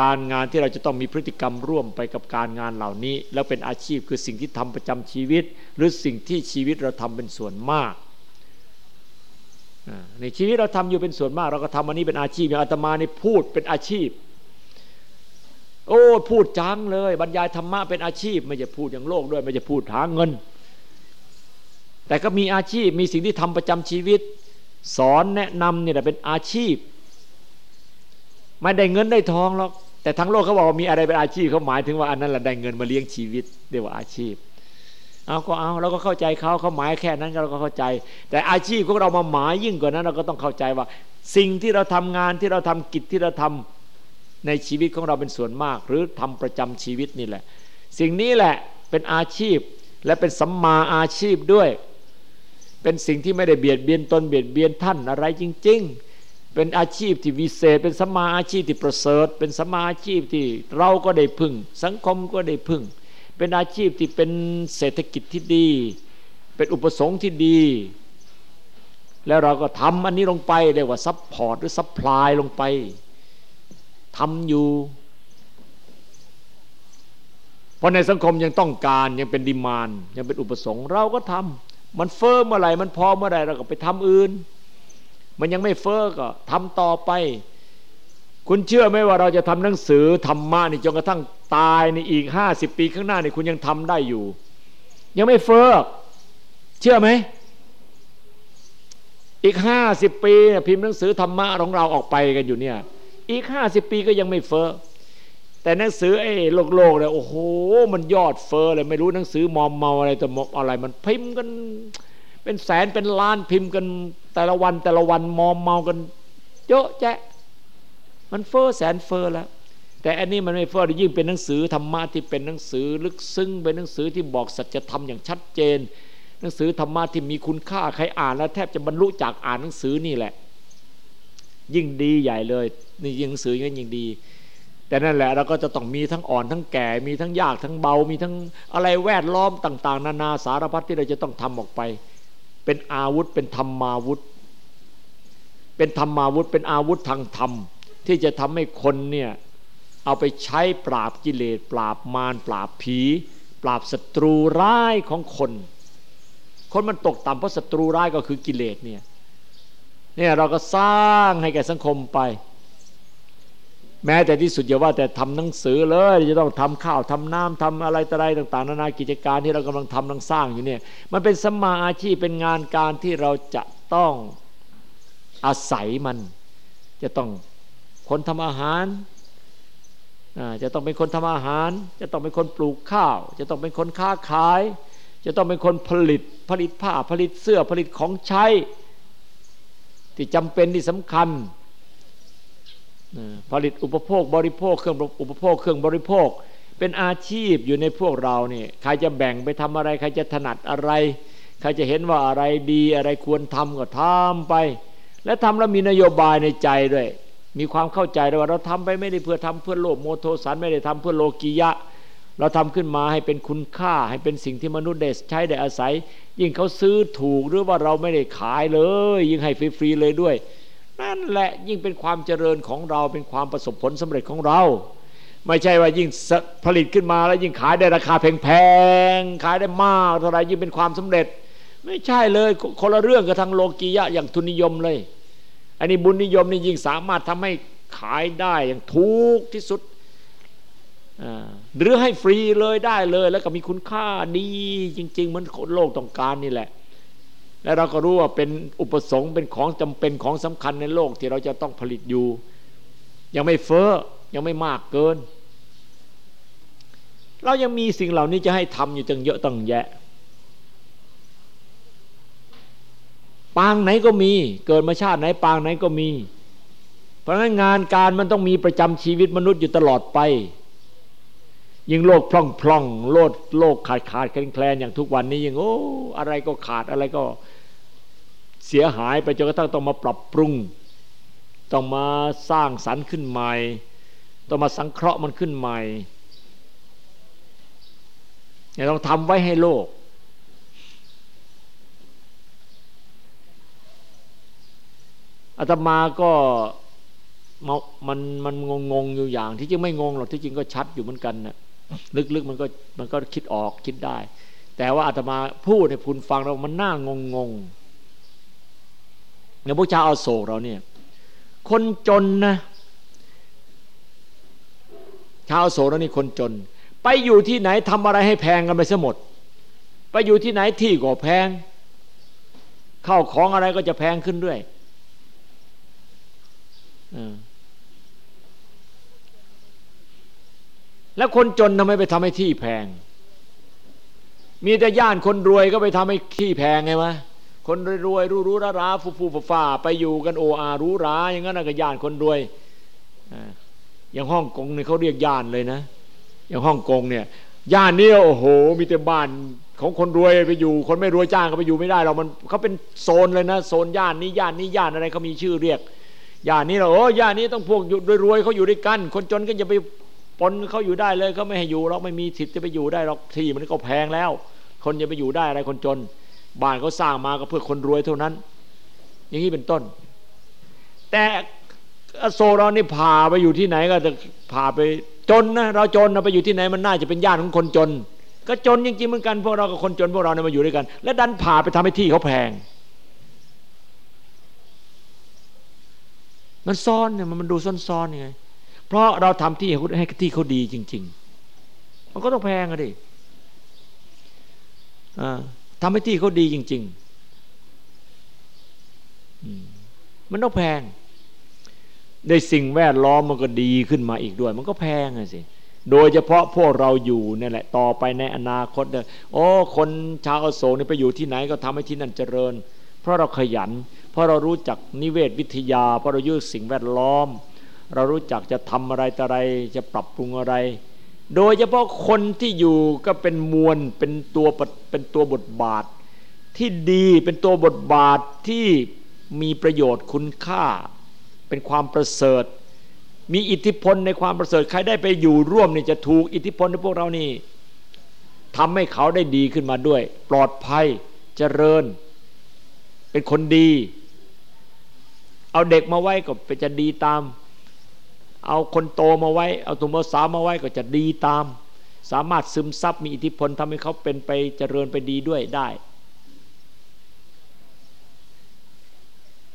การงานที่เราจะต้องมีพฤติกรรมร่วมไปกับการงานเหล่านี้ แล้วเป็นอาชีพคือสิ่งที่ทำประจำชีวิต หรือสิ่งที่ชีวิตเราทำเป็นส่วนมาก ในชีวิตเราทำอยู่เป็นส่วนมาก เราก็ทำอันนี้เป็นอาชีพอย่างอาตมานี่พูดเป็นอาชีพ โอ้พูดจังเลย บรรยายธรรมะเป็นอาชีพ ไม่จะพูดอย่างโลกด้วยไม่จะพูดหาเงิน แต่ก็มีอาชีพมีสิ่งที่ทำประจำชีวิต สอนแนะนำเนี่ยเป็นอาชีพ ไม่ได้เงินได้ทองหรอกแต่ทั้งโลกเขาบอกว่ามีอะไรเป็นอาชีพเขาหมายถึงว่าอันนั้นแหละได้เงินมาเลี้ยงชีวิตเรียกว่าอาชีพ เอาก็เอาเราก็เข้าใจเขาเขาหมายแค่นั้นเราก็เข้าใจ แต่อาชีพของเรามาหมายยิ่งกว่านั้น เราก็ต้องเข้าใจว่า สิ่งที่เราทำงานที่เราทำกิจที่เราทำในชีวิตของเราเป็นส่วนมาก หรือทำประจำชีวิตนี่แหละ สิ่งนี้แหละเป็นอาชีพและเป็นสัมมาอาชีพด้วย เป็นสิ่งที่ไม่ได้เบียดเบียนตนเบียดเบียนท่านอะไรจริง ๆเป็นอาชีพที่วิเศษ เป็นสัมมาอาชีพที่ประเสริฐ เป็นสัมมาอาชีพที่เราก็ได้พึ่ง สังคมก็ได้พึ่ง เป็นอาชีพที่เป็นเศรษฐกิจที่ดี เป็นอุปสงค์ที่ดี แล้วเราก็ทำอันนี้ลงไปเรียกว่า support หรือ supply ลงไปทำอยู่ เพราะในสังคมยังต้องการยังเป็น demand ยังเป็นอุปสงค์เราก็ทำมันเฟิร์มเมื่อไหร่มันพอเมื่อไหร่เราก็ไปทำอื่น มันยังไม่เฟ้อก็ทำต่อไป คุณเชื่อไหมว่าเราจะทำหนังสือธรรมะนี่จนกระทั่งตายในอีกห้าสิบปีข้างหน้านี่คุณยังทำได้อยู่ ยังไม่เฟิร์เชื่อไหมอีกห้าสิบปีพิมพ์หนังสือธรรมะของเราออกไปกันอยู่เนี่ย อีกห้าสิบปีก็ยังไม่เฟอ้อแต่หนังสือไอ้โลกโลกเนี่ยโอ้โห มันยอดเฟอ้อเลยไม่รู้หนังสือมอมเมาอะไรแต่มอะไรมันพิมพ์กัน เป็นแสนเป็นล้านพิมพ์กันแต่ละวันแต่ละวันมอมเมากันเยอะแยะ มันเฟอ้อแสนเฟอ้อแล้วแต่อันนี้มันไม่เฟอ้อยิ่งเป็นหนังสือธรรมะที่เป็นหนังสือลึกซึ้งเป็นหนังสือที่บอกสัจธรรมอย่างชัดเจน หนังสือธรรมะที่มีคุณค่าใครอ่านแล้วแทบจะบรรลุจากอ่านหนังสือนี่แหละ ยิ่งดีใหญ่เลยนี่ยิ่งหนังสือยิ่งดี แต่นั่นแหละเราก็จะต้องมีทั้งอ่อนทั้งแก่ มีทั้งยากทั้งเบา มีทั้งอะไรแวดล้อมต่าง ๆ นานาสารพัดที่เราจะต้องทำออกไป เป็นอาวุธเป็นธรรมาวุธ เป็นธรรมาวุธเป็นอาวุธทางธรรม ที่จะทำให้คนเนี่ยเอาไปใช้ปราบกิเลสปราบมารปราบผี ปราบศัตรูร้ายของคน คนมันตกต่ำเพราะศัตรูร้ายก็คือกิเลสเนี่ยเนี่ยเราก็สร้างให้แก่สังคมไป แม้แต่ที่สุดอย่าว่าแต่ทำหนังสือเลยจะต้องทำข้าวทำน้ำทำอะไรต่ออะไรต่าง ๆ นานากิจการที่เรากำลังทำกำลังสร้างอยู่เนี่ยมันเป็นสมาอาชีพเป็นงานการที่เราจะต้องอาศัยมันจะต้อง คนทำอาหารจะต้องเป็นคนทำอาหาร จะต้องเป็นคนปลูกข้าว จะต้องเป็นคนค้าขาย จะต้องเป็นคนผลิตผลิตผ้าผลิตเสื้อผลิตของใช้ ที่จำเป็นที่สำคัญ ผลิตอุปโภคบริโภคเครื่องอุปโภคเครื่องบริโภค เป็นอาชีพอยู่ในพวกเราเนี่ยใครจะแบ่งไปทำอะไร ใครจะถนัดอะไร ใครจะเห็นว่าอะไรดีอะไรควรทำก็ทำไป และทำแล้วมีนโยบายในใจด้วย มีความเข้าใจว่าเราทำไปไม่ได้เพื่อทำเพื่อโลภโมโทสันไม่ได้ทำเพื่อโลกียะ เราทำขึ้นมาให้เป็นคุณค่าให้เป็นสิ่งที่มนุษย์ได้ใช้ได้อาศัย ยิ่งเขาซื้อถูกหรือว่าเราไม่ได้ขายเลย ยิ่งให้ฟรีๆเลยด้วย นั่นแหละยิ่งเป็นความเจริญของเราเป็นความประสบผลสำเร็จของเรา ไม่ใช่ว่ายิ่งผลิตขึ้นมาแล้วยิ่งขายได้ราคาแพงๆขายได้มากเท่าไรยิ่งเป็นความสำเร็จ ไม่ใช่เลยคนละเรื่องกับทางโลกียะอย่างทุนนิยมเลย อันนี้บุญนิยมนี่ยิ่งสามารถทำให้ขายได้อย่างถูกที่สุดหรือให้ฟรีเลยได้เลย แล้วก็มีคุณค่าดีจริง ๆ เหมือนโลกต้องการนี่แหละ และเราก็รู้ว่าเป็นอุปสงค์เป็นของจำเป็นของสำคัญในโลกที่เราจะต้องผลิตอยู่ ยังไม่เฟ้อยังไม่มากเกิน เรายังมีสิ่งเหล่านี้จะให้ทำอยู่ตั้งเยอะตั้งแยะ ปางไหนก็มี เกิดมาชาติไหนปางไหนก็มี เพราะงั้นงานการมันต้องมีประจำชีวิตมนุษย์อยู่ตลอดไป ยิ่งโลกพล่องพล่องโลดโลกขาดขาดแคลนแคลนอย่างทุกวันนี้ยิ่งโอ้อะไรก็ขาดอะไรก็เสียหายไปจนกระทั่งต้องมาปรับปรุง ต้องมาสร้างสรรค์ขึ้นใหม่ ต้องมาสังเคราะห์มันขึ้นใหม่เนี่ยต้องทำไว้ให้โลก อาตมาก็มันมันงงงอยู่อย่าง ที่จริงไม่งงหรอกที่จริงก็ชัดอยู่เหมือนกันนะลึกๆมันก็มันก็คิดออกคิดได้ แต่ว่าอาตมาพูดให้คุณฟังเรามันน่างงงอย่างพวกชาวอาโศกเราเนี่ย คนจนนะชาวอาโศกเรานี่คนจน ไปอยู่ที่ไหนทำอะไรให้แพงกันไปซะหมด ไปอยู่ที่ไหนที่ก็แพงเข้าของอะไรก็จะแพงขึ้นด้วย แล้วคนจนทำไมไปทำให้ที่แพง มีแต่ย่านคนรวยก็ไปทำให้ที่แพงไงวะคนรวยรู้รู้ราราฟูฟูฟ้าไปอยู่กันโออารู้ราอย่างนั้นก็ย่านคนรวยอย่างฮ่องกงเนี่ยเขาเรียกย่านเลยนะ อย่างฮ่องกงเนี่ยย่านนี้โอ้โห มีแต่บ้านของคนรวยไปอยู่ คนไม่รวยจ้างก็ไปอยู่ไม่ได้เรามันเขาเป็นโซนเลยนะ โซนย่านนี้ย่านนี้ย่านอะไรเขามีชื่อเรียก ย่านนี้เราโอ้ย่านนี้ต้องพวกรวยๆเขาอยู่ด้วยกัน คนจนก็จะไปปนเขาอยู่ได้เลยเขาไม่ให้อยู่เราไม่มีสิทธิ์จะไปอยู่ได้หรอกที่มันก็แพงแล้ว คนจะไปอยู่ได้อะไรคนจน บ้านเขาสร้างมาก็เพื่อคนรวยเท่านั้น อย่างนี้เป็นต้น แต่อโศเรานี่พาไปอยู่ที่ไหนก็จะพาไปจนนะเราจนนะไปอยู่ที่ไหนมันน่าจะเป็นญาติของคนจน ก็จนจริงๆเหมือนกันพวกเรากับคนจนพวกเราเนี่ยมาอยู่ด้วยกัน และดันพาไปทำให้ที่เขาแพง มันซ่อนเนี่ยมันดูซ่อนๆยังไงเพราะเราทำที่ให้ที่เขาดีจริง ๆ มันก็ต้องแพงอะดิอ่าทำให้ที่เขาดีจริง ๆ มันต้องแพงในสิ่งแวดล้อมมันก็ดีขึ้นมาอีกด้วย มันก็แพงอะสิโดยเฉพาะพวกเราอยู่เนี่ยแหละต่อไปในอนาคตเนี่ยโอ้ คนชาวอโศกนี่ไปอยู่ที่ไหนก็ทำให้ที่นั่นเจริญ เพราะเราขยัน เพราะเรารู้จักนิเวศวิทยา เพราะเรายุ่สิ่งแวดล้อม เรารู้จักจะทำอะไรต่อะไรจะปรับปรุงอะไร โดยเฉพาะคนที่อยู่ก็เป็นมวลเป็นตัวเป็นตัวบทบาท ที่ดีเป็นตัวบทบาทที่มีประโยชน์คุณค่า เป็นความประเสริฐ มีอิทธิพลในความประเสริฐใครได้ไปอยู่ร่วมนี่จะถูกอิทธิพลในพวกเรานี่ทำให้เขาได้ดีขึ้นมาด้วย ปลอดภัยเจริญ เป็นคนดี เอาเด็กมาไว้ก็จะดีตาม เอาคนโตมาไว้ เอาตุ่มสาวมาไว้ก็จะดีตาม สามารถซึมซับมีอิทธิพลทำให้เขาเป็นไปเจริญไปดีด้วยได้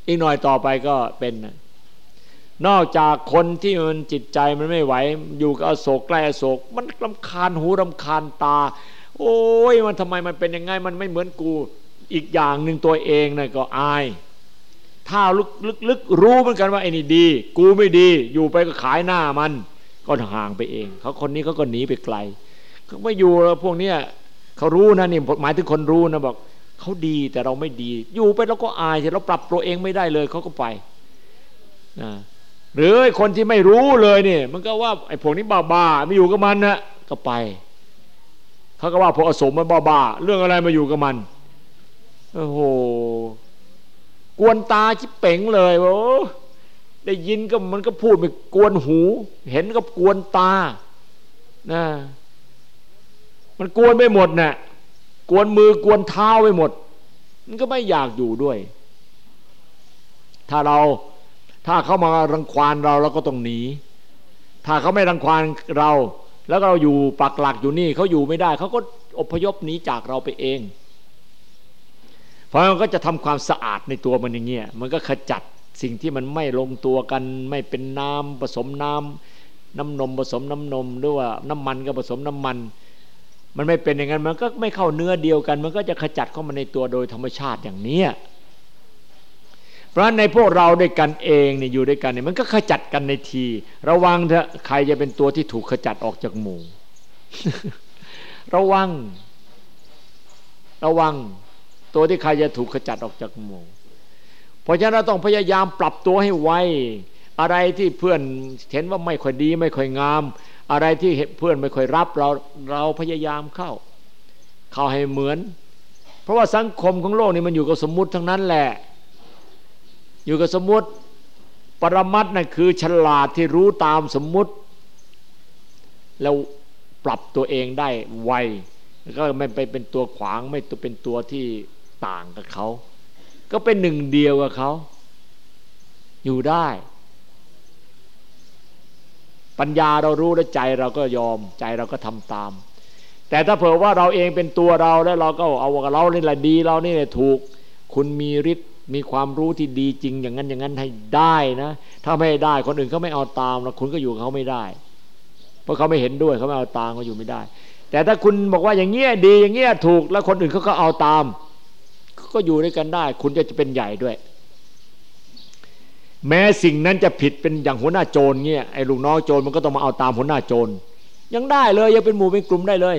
อีกหน่อยต่อไปก็เป็นนอกจากคนที่มันจิตใจมันไม่ไหว อยู่กับอโศกใกล้อโศก มันรำคาญหูรำคาญตา โอ้ยมันทำไมมันเป็นยังไง มันไม่เหมือนกู อีกอย่างหนึ่งตัวเองนะ่ะก็อาย ถ้าลึกๆรู้เหมือนกันว่าไอ้นี่ดี กูไม่ดี อยู่ไปก็ขายหน้ามัน ก็ห่างไปเอง เขาคนนี้เขาก็หนีไปไกลเขาไม่อยู่แล้วพวกเนี้ยเขารู้นะนี่หมายถึงคนรู้นะบอกเขาดีแต่เราไม่ดี อยู่ไปเราก็อายเราปรับตัวเองไม่ได้เลยเขาก็ไปนะหรือคนที่ไม่รู้เลยเนี่ย มันก็ว่าไอ้พวกนี้บ้าๆไม่อยู่กับมันนะก็ไปเขาก็ว่าพวกอสมมันบ้าๆเรื่องอะไรมาอยู่กับมันโอ้โห กวนตาชิเป่งเลยโอ้ได้ยินก็มันก็พูดไปกวนหู เห็นก็กวนตานะมันกวนไปหมดนะ่ะกวนมือกวนเท้าไปหมด มันก็ไม่อยากอยู่ด้วย ถ้าเราถ้าเขามารังควานเราเราก็ต้องหนี ถ้าเขาไม่รังควานเรา แล้วเราอยู่ปักหลักอยู่นี่เขาอยู่ไม่ได้เขาก็อพยพหนีจากเราไปเอง เพราะมันก็จะทำความสะอาดในตัวมันอย่างเงี้ยมันก็ขจัดสิ่งที่มันไม่ลงตัวกัน ไม่เป็นน้ำผสมน้ำน้ำนมผสมน้ำนมหรือว่าน้ำมันก็ผสมน้ำมัน มันไม่เป็นอย่างนั้นมันก็ไม่เข้าเนื้อเดียวกัน มันก็จะขจัดเข้ามาในตัวโดยธรรมชาติอย่างเนี้ยเพราะในพวกเราด้วยกันเองเนี่ยอยู่ด้วยกันเนี่ยมันก็ขจัดกันในที ระวังเถอะใครจะเป็นตัวที่ถูกขจัดออกจากหมู่ ระวัง ระวัง ตัวที่ใครจะถูกขจัดออกจากหมู่ เพราะฉะนั้นเราต้องพยายามปรับตัวให้ไวอะไรที่เพื่อนเห็นว่าไม่ค่อยดี ไม่ค่อยงาม อะไรที่เพื่อนไม่ค่อยรับเราเราพยายามเข้า เข้าให้เหมือน เพราะว่าสังคมของโลกนี้มันอยู่กับสมมุติทั้งนั้นแหละ อยู่กับสมมุติ ปรมัตนั่นคือฉลาดที่รู้ตามสมมุติ แล้วปรับตัวเองได้ไวก็ไม่ไปเป็นตัวขวางไม่เป็นตัวที่ ต่างกับเขา ก็เป็นหนึ่งเดียวกับเขา อยู่ได้ ปัญญาเรารู้และใจเราก็ยอมใจเราก็ทำตาม แต่ถ้าเผื่อว่าเราเองเป็นตัวเราแล้วเราก็เอาว่าเรานี่แหละดีเรานี่แหละถูก คุณมีฤทธิ์มีความรู้ที่ดีจริง อย่างนั้นอย่างนั้นให้ได้นะ ถ้าไม่ได้คนอื่นเขาไม่เอาตามแล้วคุณก็อยู่เขาไม่ได้ เพราะเขาไม่เห็นด้วยเขาไม่เอาตามเขาอยู่ไม่ได้แต่ถ้าคุณบอกว่าอย่างเงี้ยดีอย่างเงี้ยถูกแล้วคนอื่นเขาก็เอาตาม ก็อยู่ด้วยกันได้ คุณจะจะเป็นใหญ่ด้วย แม้สิ่งนั้นจะผิดเป็นอย่างหัวหน้าโจรเงี้ยไอ้ลูกน้องโจรมันก็ต้องมาเอาตามหัวหน้าโจรยังได้เลยยังเป็นหมู่เป็นกลุ่มได้เลย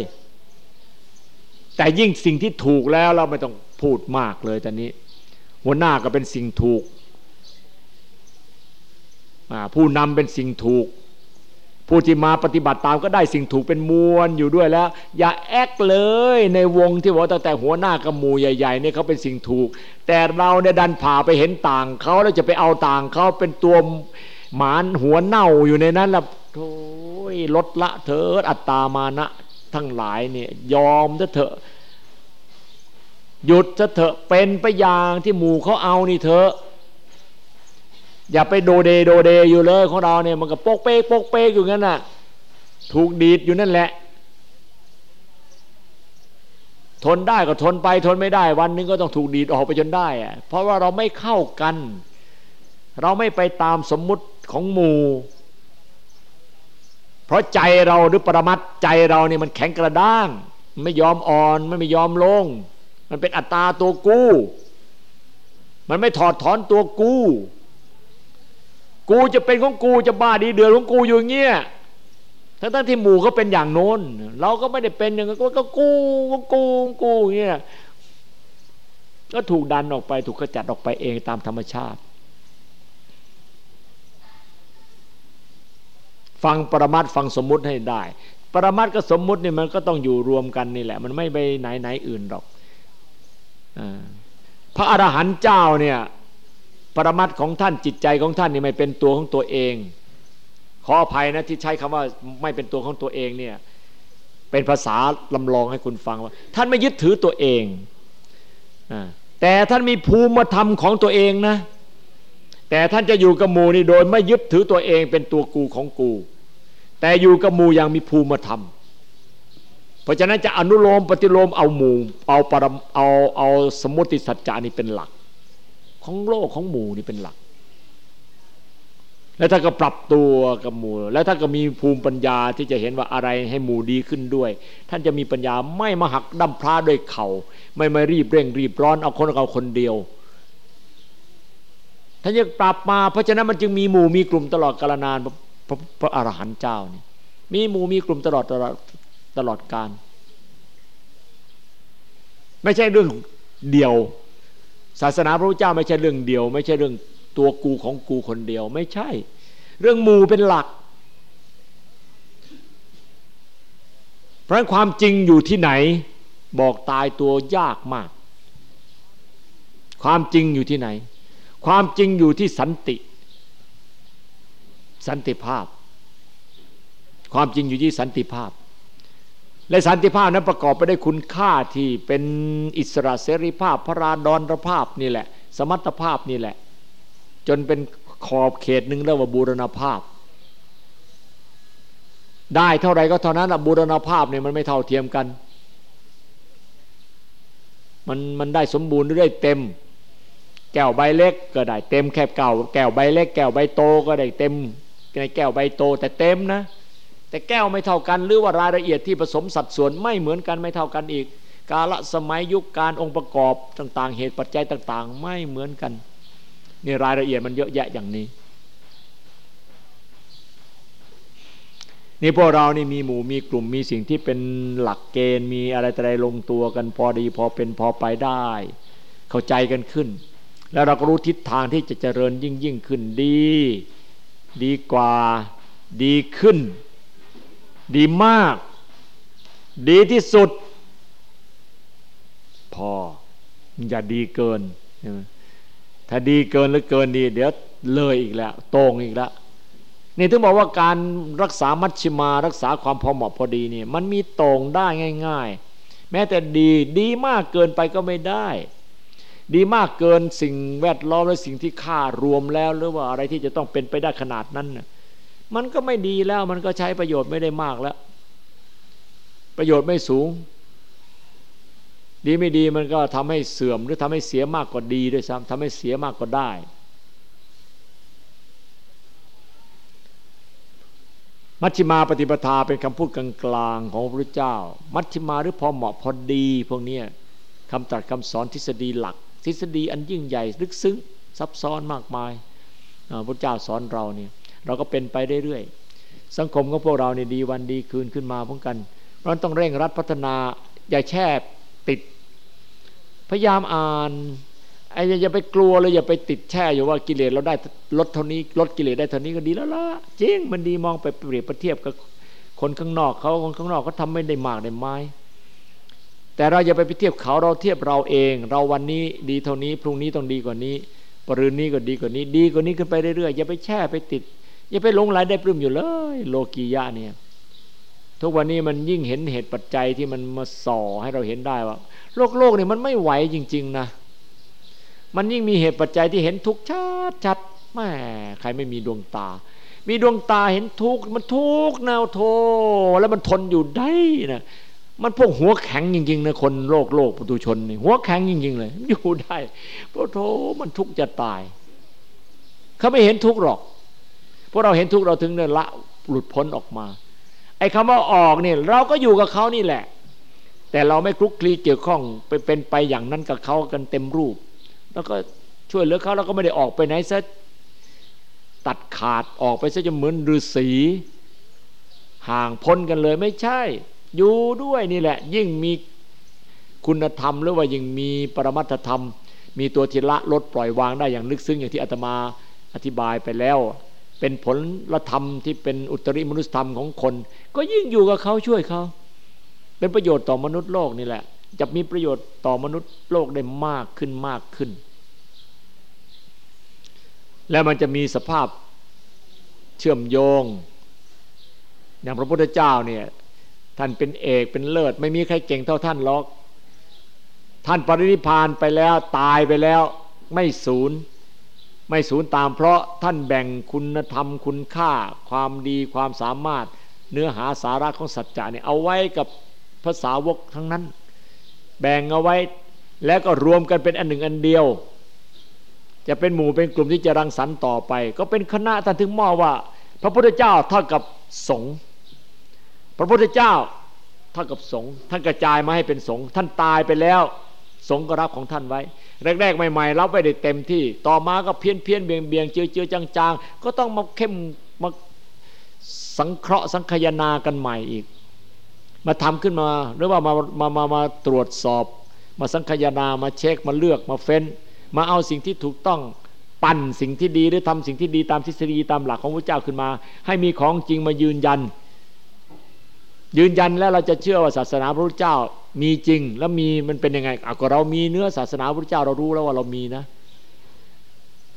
แต่ยิ่งสิ่งที่ถูกแล้วเราไม่ต้องพูดมากเลยตอนนี้ หัวหน้าก็เป็นสิ่งถูกผู้นำเป็นสิ่งถูก ผู้ที่มาปฏิบัติตามก็ได้สิ่งถูกเป็นมวลอยู่ด้วยแล้ว อย่าแอกเลยในวงที่ว่าตั้งแต่หัวหน้ากับหมู่ใหญ่ๆเนี่ยเขาเป็นสิ่งถูก แต่เราเนี่ยดันผ่าไปเห็นต่างเขาแล้วจะไปเอาต่างเขาเป็นตัวหมานหัวเน่าอยู่ในนั้นละโอ้ยลดละเถิดอัตตามานะ ทั้งหลายเนี่ยยอมจะเถอะหยุดจะเถอะเป็นไปอย่างที่หมู่เขาเอานี่เถอะ อย่าไปโดเดโดเดอยู่เลยของเราเนี่ยมันก็โปกเป๊กโปกเป๊กอยู่งั้นน่ะ ถูกดีดอยู่นั่นแหละ ทนได้ก็ทนไปทนไม่ได้ วันนึงก็ต้องถูกดีดออกไปจนได้อะเพราะว่าเราไม่เข้ากัน เราไม่ไปตามสมมุติของหมู่ เพราะใจเราหรือปรมัตใจเราเนี่ยมันแข็งกระด้าง ไม่ยอมอ่อนไม่ไม่ยอมลง มันเป็นอัตตาตัวกู้ มันไม่ถอดถอนตัวกู้ กูจะเป็นของกูจะบ้าดีเดือดของกูอยู่เงี้ยทั้งทั้งที่หมู่เขาเป็นอย่างโน้น เราก็ไม่ได้เป็นอย่างนั้นก็กูก็กูกูเงี้ยก็ถูกดันออกไปถูกขจัดออกไปเองตามธรรมชาติ ฟังปรมัตฟังสมมุติให้ได้ ปรมัตกับสมมุตินี่มันก็ต้องอยู่รวมกันนี่แหละ มันไม่ไปไหนไหนอื่นหรอกอพระอรหันต์เจ้าเนี่ย ปรมัตของท่านจิตใจของท่านนี่ไม่เป็นตัวของตัวเอง ขออภัยนะที่ใช้คำว่าไม่เป็นตัวของตัวเองเนี่ยเป็นภาษาลำลองให้คุณฟังว่า ท่านไม่ยึดถือตัวเองแต่ท่านมีภูมิธรรมของตัวเองนะ แต่ท่านจะอยู่กับหมูนี่โดยไม่ยึดถือตัวเองเป็นตัวกูของกู แต่อยู่กับหมูอย่างมีภูมิธรรม เพราะฉะนั้นจะอนุโลมปฏิโลมเอาหมูเอาปรเอาเอาสมุติสัจจานี่เป็นหลัก ของโลกของหมู่นี่เป็นหลัก แล้วถ้าก็ปรับตัวกับหมู่ แล้วถ้าก็มีภูมิปัญญาที่จะเห็นว่าอะไรให้หมู่ดีขึ้นด้วย ท่านจะมีปัญญาไม่มาหักดั้มพระด้วยเขา่าไม่มารีบเร่งรีบร้อนเอาคนเอาคนเดียวท่านจะปรับมาเพราะฉะนั้นมันจึงมีหมู่มีกลุ่มตลอดกาลนานพระพระอรหันต์เจ้านี่มีหมู่มีกลุ่มตลอดตลอดตลอดการ ไม่ใช่เรื่องเดียว ศาสนาพระพุทธเจ้าไม่ใช่เรื่องเดียว ไม่ใช่เรื่องตัวกูของกูคนเดียว ไม่ใช่ เรื่องหมู่เป็นหลัก เพราะความจริงอยู่ที่ไหน บอกตายตัวยากมาก ความจริงอยู่ที่ไหน ความจริงอยู่ที่สันติ สันติภาพ ความจริงอยู่ที่สันติภาพ และสันติภาพนั้นประกอบไปด้วยคุณค่าที่เป็นอิสระเสรีภาพพระราดอนภาพนี่แหละ สมรรถภาพนี่แหละ จนเป็นขอบเขตหนึ่งเรียกว่าบูรณภาพ ได้เท่าไรก็เท่านั้นบูรณภาพเนี่ยมันไม่เท่าเทียมกัน มันมันได้สมบูรณ์ได้เต็ม แก้วใบเล็กก็ได้เต็มแคบเก่า แก้วใบเล็ก แก้วใบโตก็ได้เต็มในแก้วใบโตแต่เต็มนะ แต่แก้วไม่เท่ากันหรือว่ารายละเอียดที่ผสมสัดส่วนไม่เหมือนกันไม่เท่ากันอีก กาลสมัยยุคการองค์ประกอบต่างๆ เหตุปัจจัยต่าง ๆ ไม่เหมือนกันนี่รายละเอียดมันเยอะแยะอย่างนี้ นี่พวกเรานี่มีหมู่มีกลุ่มมีสิ่งที่เป็นหลักเกณฑ์มีอะไรอะไรลงตัวกันพอดีพอเป็นพอไปได้ เข้าใจกันขึ้น แล้วเราก็รู้ทิศทางที่จะเจริญยิ่งยิ่งขึ้นดี ดีกว่าดีขึ้น ดีมาก ดีที่สุด พอ อย่าดีเกิน ถ้าดีเกินหรือเกินดี เดี๋ยวเลยอีกแล้วโตงอีกแล้วนี่ถึงบอกว่าการรักษามัชชิมารักษาความพอเหมาะพอดีนี่ มันมีตรงได้ง่าย ๆ แม้แต่ดีดีมากเกินไปก็ไม่ได้ ดีมากเกินสิ่งแวดล้อมและสิ่งที่ค่ารวมแล้ว หรือว่าอะไรที่จะต้องเป็นไปได้ขนาดนั้นน่ะ มันก็ไม่ดีแล้วมันก็ใช้ประโยชน์ไม่ได้มากแล้ว ประโยชน์ไม่สูง ดีไม่ดีมันก็ทำให้เสื่อมหรือทำให้เสียมากกว่าดีด้วยซ้ำทำให้เสียมากกว่าได้ มัชฌิมาปฏิปทาเป็นคำพูดกลางๆของพระเจ้า มัชฌิมาหรือพอเหมาะพอดี พวกนี้คำตรัสคำสอนทฤษฎีหลัก ทฤษฎีอันยิ่งใหญ่ลึกซึ้งซับซ้อนมากมายพระเจ้าสอนเราเนี่ย เราก็เป็นไปเรื่อยๆสังคมของพวกเราเนี่ยดีวันดีคืนขึ้นมาพร้อมกันเราต้องเร่งรัดพัฒนาอย่าแช่ติด พยายามอ่านไอ้อย่าไปกลัวเลยอย่าไปติดแช่อยู่ว่ากิเลสเราได้ลดเท่านี้ลดกิเลสได้เท่านี้ก็ดีแล้วล่ะจริงมันดีมองไปเปรียบเทียบกับคนข้างนอกเขาคนข้างนอกเขาทาไม่ได้มากได้ไม้แต่เราอย่าไปเทียบเขาเราเทียบเราเอง เราวันนี้ดีเท่านี้ พรุ่งนี้ต้องดีกว่านี้ปรืนนี้ก็ดีกว่านี้ ดีกว่านี้ขึ้นไปเรื่อยๆอย่าไปแช่ไปติด อย่าไปหลงไหลได้ปลื้มอยู่เลย โลกียะเนี่ย ทุกวันนี้มันยิ่งเห็นเหตุปัจจัยที่มันมาส่อให้เราเห็นได้ว่า โลกโลกเนี่ยมันไม่ไหวจริง ๆ นะ มันยิ่งมีเหตุปัจจัยที่เห็นทุกชัดชัดแม่ใครไม่มีดวงตา มีดวงตาเห็นทุกมันทุกแนวโท แล้วมันทนอยู่ได้นะมันพวกหัวแข็งจริงๆนะคนโลกโลกปุถุชนนี่หัวแข็งจริงๆเลยอยู่ได้เพราะโทมันทุกจะตาย เขาไม่เห็นทุกหรอก พวกเราเห็นทุกเราถึงเนี่ยละหลุดพ้นออกมา ไอ้คำว่าออกเนี่ยเราก็อยู่กับเขานี่แหละ แต่เราไม่คลุกคลีเกี่ยวข้องไปเป็นไปอย่างนั้นกับเขากันเต็มรูป แล้วก็ช่วยเหลือเขาแล้วก็ไม่ได้ออกไปไหนซะตัดขาดออกไปซะจะเหมือนฤาษีห่างพ้นกันเลยไม่ใช่ อยู่ด้วยนี่แหละ ยิ่งมีคุณธรรมหรือว่ายิ่งมีปรมัตธรรม มีตัวทิละลดปล่อยวางได้อย่างลึกซึ้งอย่างที่อาตมาอธิบายไปแล้ว เป็นผลละธรรมที่เป็นอุตริมนุษยธรรมของคน ก็ยิ่งอยู่กับเขาช่วยเขา เป็นประโยชน์ต่อมนุษย์โลกนี่แหละ จะมีประโยชน์ต่อมนุษย์โลกได้มากขึ้นมากขึ้น และมันจะมีสภาพเชื่อมโยง อย่างพระพุทธเจ้าเนี่ยท่านเป็นเอกเป็นเลิศ ไม่มีใครเก่งเท่าท่านหรอก ท่านปรินิพานไปแล้วตายไปแล้วไม่สูญ ไม่สูญตามเพราะท่านแบ่งคุณธรรมคุณค่า ความดีความสามารถ เนื้อหาสาระของสัจจะเนี่ยเอาไว้กับภาษาวกทั้งนั้น แบ่งเอาไว้แล้วก็รวมกันเป็นอันหนึ่งอันเดียว จะเป็นหมู่เป็นกลุ่มที่จะรังสรรค์ต่อไป ก็เป็นคณะท่านถึงมอว่า พระพุทธเจ้าเท่ากับสงฆ์พระพุทธเจ้าเท่ากับสงฆ์ท่านกระจายมาให้เป็นสงฆ์ท่านตายไปแล้ว สงก็รับของท่านไว้ แรกๆใหม่ๆรับไว้ได้เต็มที่ ต่อมาก็เพี้ยนเพี้ยนเบียงเบียงเจือเจือจางจางก็ต้องมาเข้มมาสังเคราะห์สังคยนากันใหม่อีก มาทำขึ้นมาหรือว่ามามามามาตรวจสอบ มาสังคยนามาเช็คมาเลือกมาเฟ้น มาเอาสิ่งที่ถูกต้องปั่นสิ่งที่ดีหรือทำสิ่งที่ดีตามทฤษฎีตามหลักของพระเจ้าขึ้นมา ให้มีของจริงมายืนยัน ยืนยันแล้วเราจะเชื่อว่าศาสนาพระพุทธเจ้ามีจริง แล้วมีมันเป็นยังไงอะก็เรามีเนื้อศาสนาพระพุทธเจ้าเรารู้แล้วว่าเรามีนะ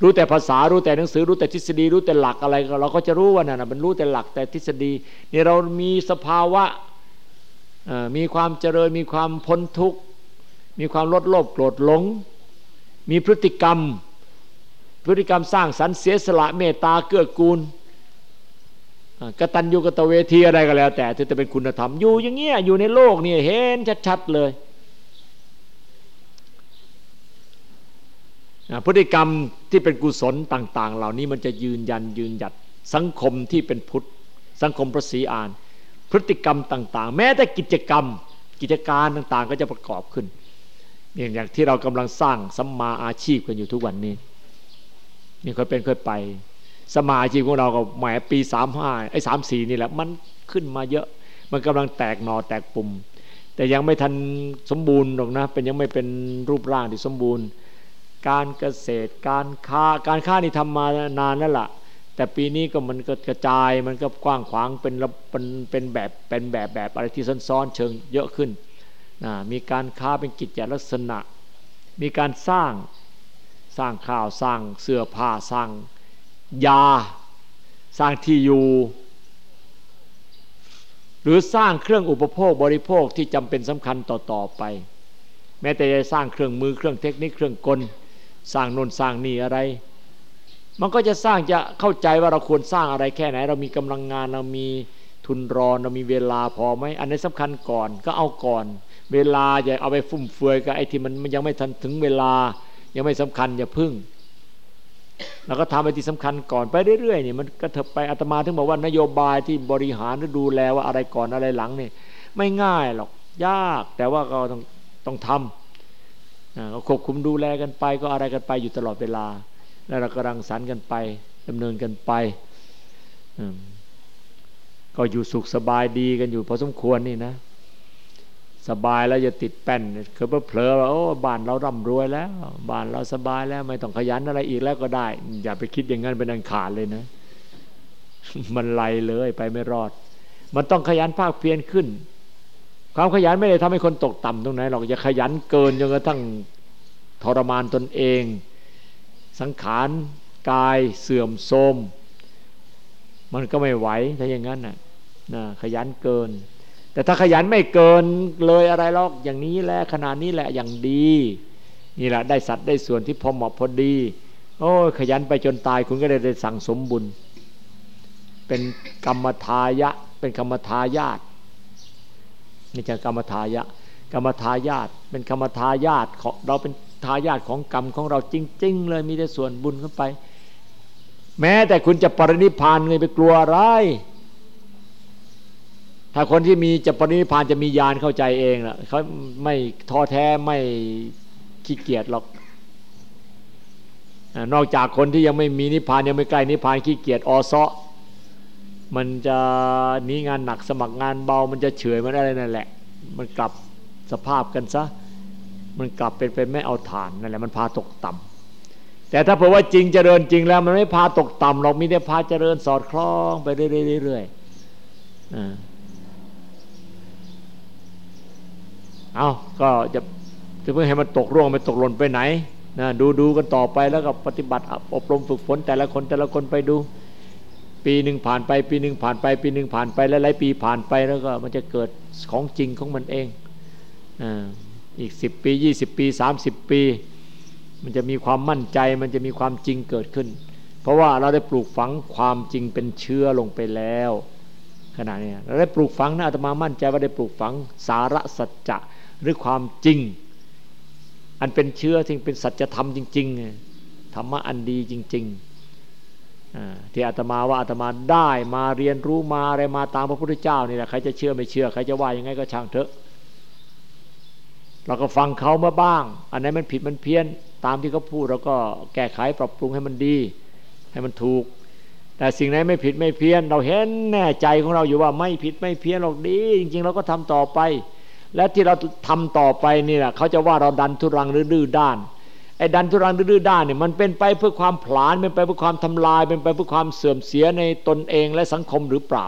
รู้แต่ภาษารู้แต่หนังสือรู้แต่ทฤษฎีรู้แต่หลักอะไร เราก็จะรู้ว่านั่นมันรู้แต่หลักแต่ทฤษฎีนี่เรามีสภาวะมีความเจริญมีความพ้นทุกข์มีความลดโลภโกรธหลง มีพฤติกรรม พฤติกรรมสร้างสรรค์เสียสละเมตตาเกื้อกูล กตัญญูกตเวทีอะไรก็แล้ว แต่ที่จะเป็นคุณธรรมอยู่อย่างเงี้ยอยู่ในโลกนี่เห็นชัดๆเลยพฤติกรรมที่เป็นกุศลต่าง ๆ เหล่านี้มันจะยืนยันยืนหยัดสังคมที่เป็นพุทธ สังคมพระศรีอาน พฤติกรรมต่าง ๆ แม้แต่กิจกรรม กิจการต่างๆ ก็จะประกอบขึ้นอย่างที่เรากำลังสร้างสัมมาอาชีพกันอยู่ทุกวันนี้นี่ค่อยเป็นค่อยไป สมาชีของเราก็แหมปีสามห้าไอ้สามสี่นี่แหละ มันขึ้นมาเยอะ มันกำลังแตกหนอแตกปุ่ม แต่ยังไม่ทันสมบูรณ์หรอกนะ เป็นยังไม่เป็นรูปร่างที่สมบูรณ์ การเกษตรการค้าการค้านี่ทำมานานแล้วล่ะ แต่ปีนี้ก็มันก็กระจายมันก็กว้างขวางเป็นเป็นเป็นแบบเป็นแบบแบบอะไรที่ซ้อนๆเชิงเยอะขึ้นนะมีการค้าเป็นกิจลักษณะ มีการสร้างสร้างข้าวสร้างเสื้อผ้าสร้าง ยา สร้างที่อยู่ หรือสร้างเครื่องอุปโภคบริโภคที่จำเป็นสำคัญต่อๆไป แม้แต่จะสร้างเครื่องมือเครื่องเทคนิคเครื่องกล สร้างนนสร้างนี่อะไร มันก็จะสร้างจะเข้าใจว่าเราควรสร้างอะไรแค่ไหน เรามีกำลังงานเรามีทุนรอนเรามีเวลาพอไหมอันนี้สำคัญก่อนก็เอาก่อน เวลาอย่าเอาไปฟุ่มเฟือยกับไอ้ที่มันยังไม่ทันถึงเวลายังไม่สำคัญอย่าพึ่ง เราก็ทำไปที่สำคัญก่อนไปเรื่อยๆนี่มันก็เถไปอาตมาถึงบอกว่านโยบายที่บริหารหรือดูแลว่าอะไรก่อนอะไรหลังนี่ไม่ง่ายหรอกยากแต่ว่าก็ต้องต้องทำก็ควบคุมดูแลกันไป ก็อะไรกันไปอยู่ตลอดเวลา แล้วเราก็รังสรรค์กันไปดำเนินกันไปก็อยู่สุขสบายดีกันอยู่พอสมควรนี่นะ สบายแล้วจะติดแป้นคือเผลอว่าโอ้บ้านเราร่ำรวยแล้ว บ้านเราสบายแล้วไม่ต้องขยันอะไรอีกแล้วก็ได้ อย่าไปคิดอย่างนั้นเป็นอันขาดเลยนะ มันไหลเลยไปไม่รอด มันต้องขยันภาคเพียรขึ้น ความขยันไม่ได้ทำให้คนตกต่ำตรงไหนหรอกอย่าขยันเกินจนกระทั่งทรมานตนเอง สังขารกายเสื่อมโทรมมันก็ไม่ไหวถ้าอย่างนั้นนะนะขยันเกิน แต่ถ้าขยันไม่เกินเลยอะไรหรอกอย่างนี้แหละขนาดนี้แหละอย่างดี นี่แหละได้สัตว์ได้ส่วนที่พอเหมาะพอดี โอ้ขยันไปจนตายคุณก็ได้ได้สั่งสมบุญ เป็นกรรมทายะ เป็นกรรมทายาทนี่จะกรรมทายะ กรรมทายาทเป็นกรรมทายาทของเราเป็นทายาทของกรรมของเราจริง ๆ เลยมีแต่ส่วนบุญเข้าไป แม้แต่คุณจะปรินิพานเลยไปกลัวอะไร ถ้าคนที่มีจะปรินิพานจะมียานเข้าใจเองล่ะเขาไม่ท้อแท้ไม่ขี้เกียจหรอกนอกจากคนที่ยังไม่มีนิพพานยังไม่ใกล้นิพพานขี้เกียจอซาะมันจะนี้งานหนักสมัครงานเบา มันจะเฉยมันอะไรนั่นแหละ มันกลับสภาพกันซะมันกลับเป็นเป็นไม่เอาฐานนั่นแหละมันพาตกต่ำแต่ถ้าเผื่อว่าจริงเจริญจริงแล้วมันไม่พาตกต่ำหรอกมีแต่พาเจริญสอดคล้องไปเรื่อยๆอ่า เอาก็จะจะเพื่อให้มันตกร่วงไม่ตกหล่นไปไหนนะดูดูกันต่อไปแล้วก็ปฏิบัติอบรมฝึกฝนแต่ละคนแต่ละคนไปดู ปีหนึ่งผ่านไป ปีหนึ่งผ่านไป ปีหนึ่งผ่านไปหลายๆปีผ่านไปแล้วก็มันจะเกิดของจริงของมันเองอีกสิบปียี่สิบปีสามสิบปี มันจะมีความมั่นใจมันจะมีความจริงเกิดขึ้น เพราะว่าเราได้ปลูกฝังความจริงเป็นเชื้อลงไปแล้วขณะนี้เราได้ปลูกฝังนะอาตมามั่นใจว่าได้ปลูกฝังสาระสัจจะ หรือความจริง อันเป็นเชื้อที่เป็นสัจธรรมจริงๆธรรมะอันดีจริงๆที่อาตมาว่าอาตมาได้มาเรียนรู้มาอะไรมาตามพระพุทธเจ้านี่แหละใครจะเชื่อไม่เชื่อใครจะว่ายังไงก็ช่างเถอะ เราก็ฟังเขามาบ้าง อันไหนมันผิดมันเพี้ยนตามที่เขาพูดเราก็แก้ไขปรับปรุงให้มันดี ให้มันถูกแต่สิ่งไหนไม่ผิดไม่เพี้ยน เราเห็นแน่ใจของเราอยู่ว่าไม่ผิดไม่เพี้ยนหรอกดี จริง ๆ เราก็ทำต่อไป และที่เราทำต่อไปนี่แหละเขาจะว่าเราดันทุรังหรือดื้อด้านไอ้ดันทุรังหรือดื้อด้านเนี่ยมันเป็นไปเพื่อความผลาญเป็นไปเพื่อความทำลาย เป็นไปเพื่อความเสื่อมเสียในตนเองและสังคมหรือเปล่า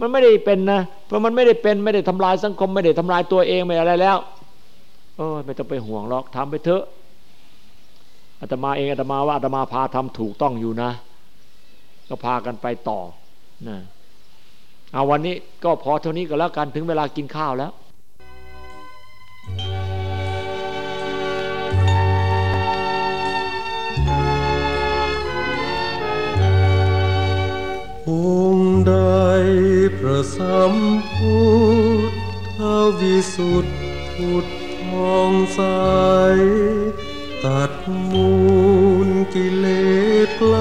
มันไม่ได้เป็นนะเพราะมันไม่ได้เป็นไม่ได้ทำลายสังคมไม่ได้ทำลายตัวเองไม่อะไรแล้วโอ้ไม่ต้องไปห่วงหรอกทำไปเถอะอาตมาเองอาตมาว่าอาตมาพาทำถูกต้องอยู่นะ ก็พากันไปต่อนะเอาวันนี้ก็พอเท่านี้ก็แล้วกันถึงเวลากินข้าวแล้ว องค์ใดพระสัมพุทธวิสุทธุททองใสตัดมูลกิเลสไกล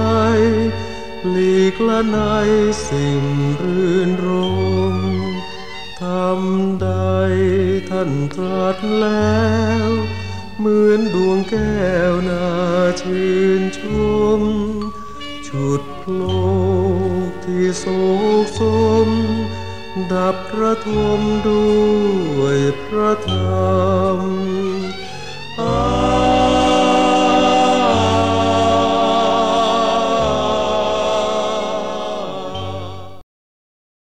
หลีกละในสิ่งรื่นรมทำใดท่านตรัสแล้ว เหมือนดวงแก้วนาชื่นชม ชุดโลก ที่โศกสม ดับพระทมด้วยพระธรรมอา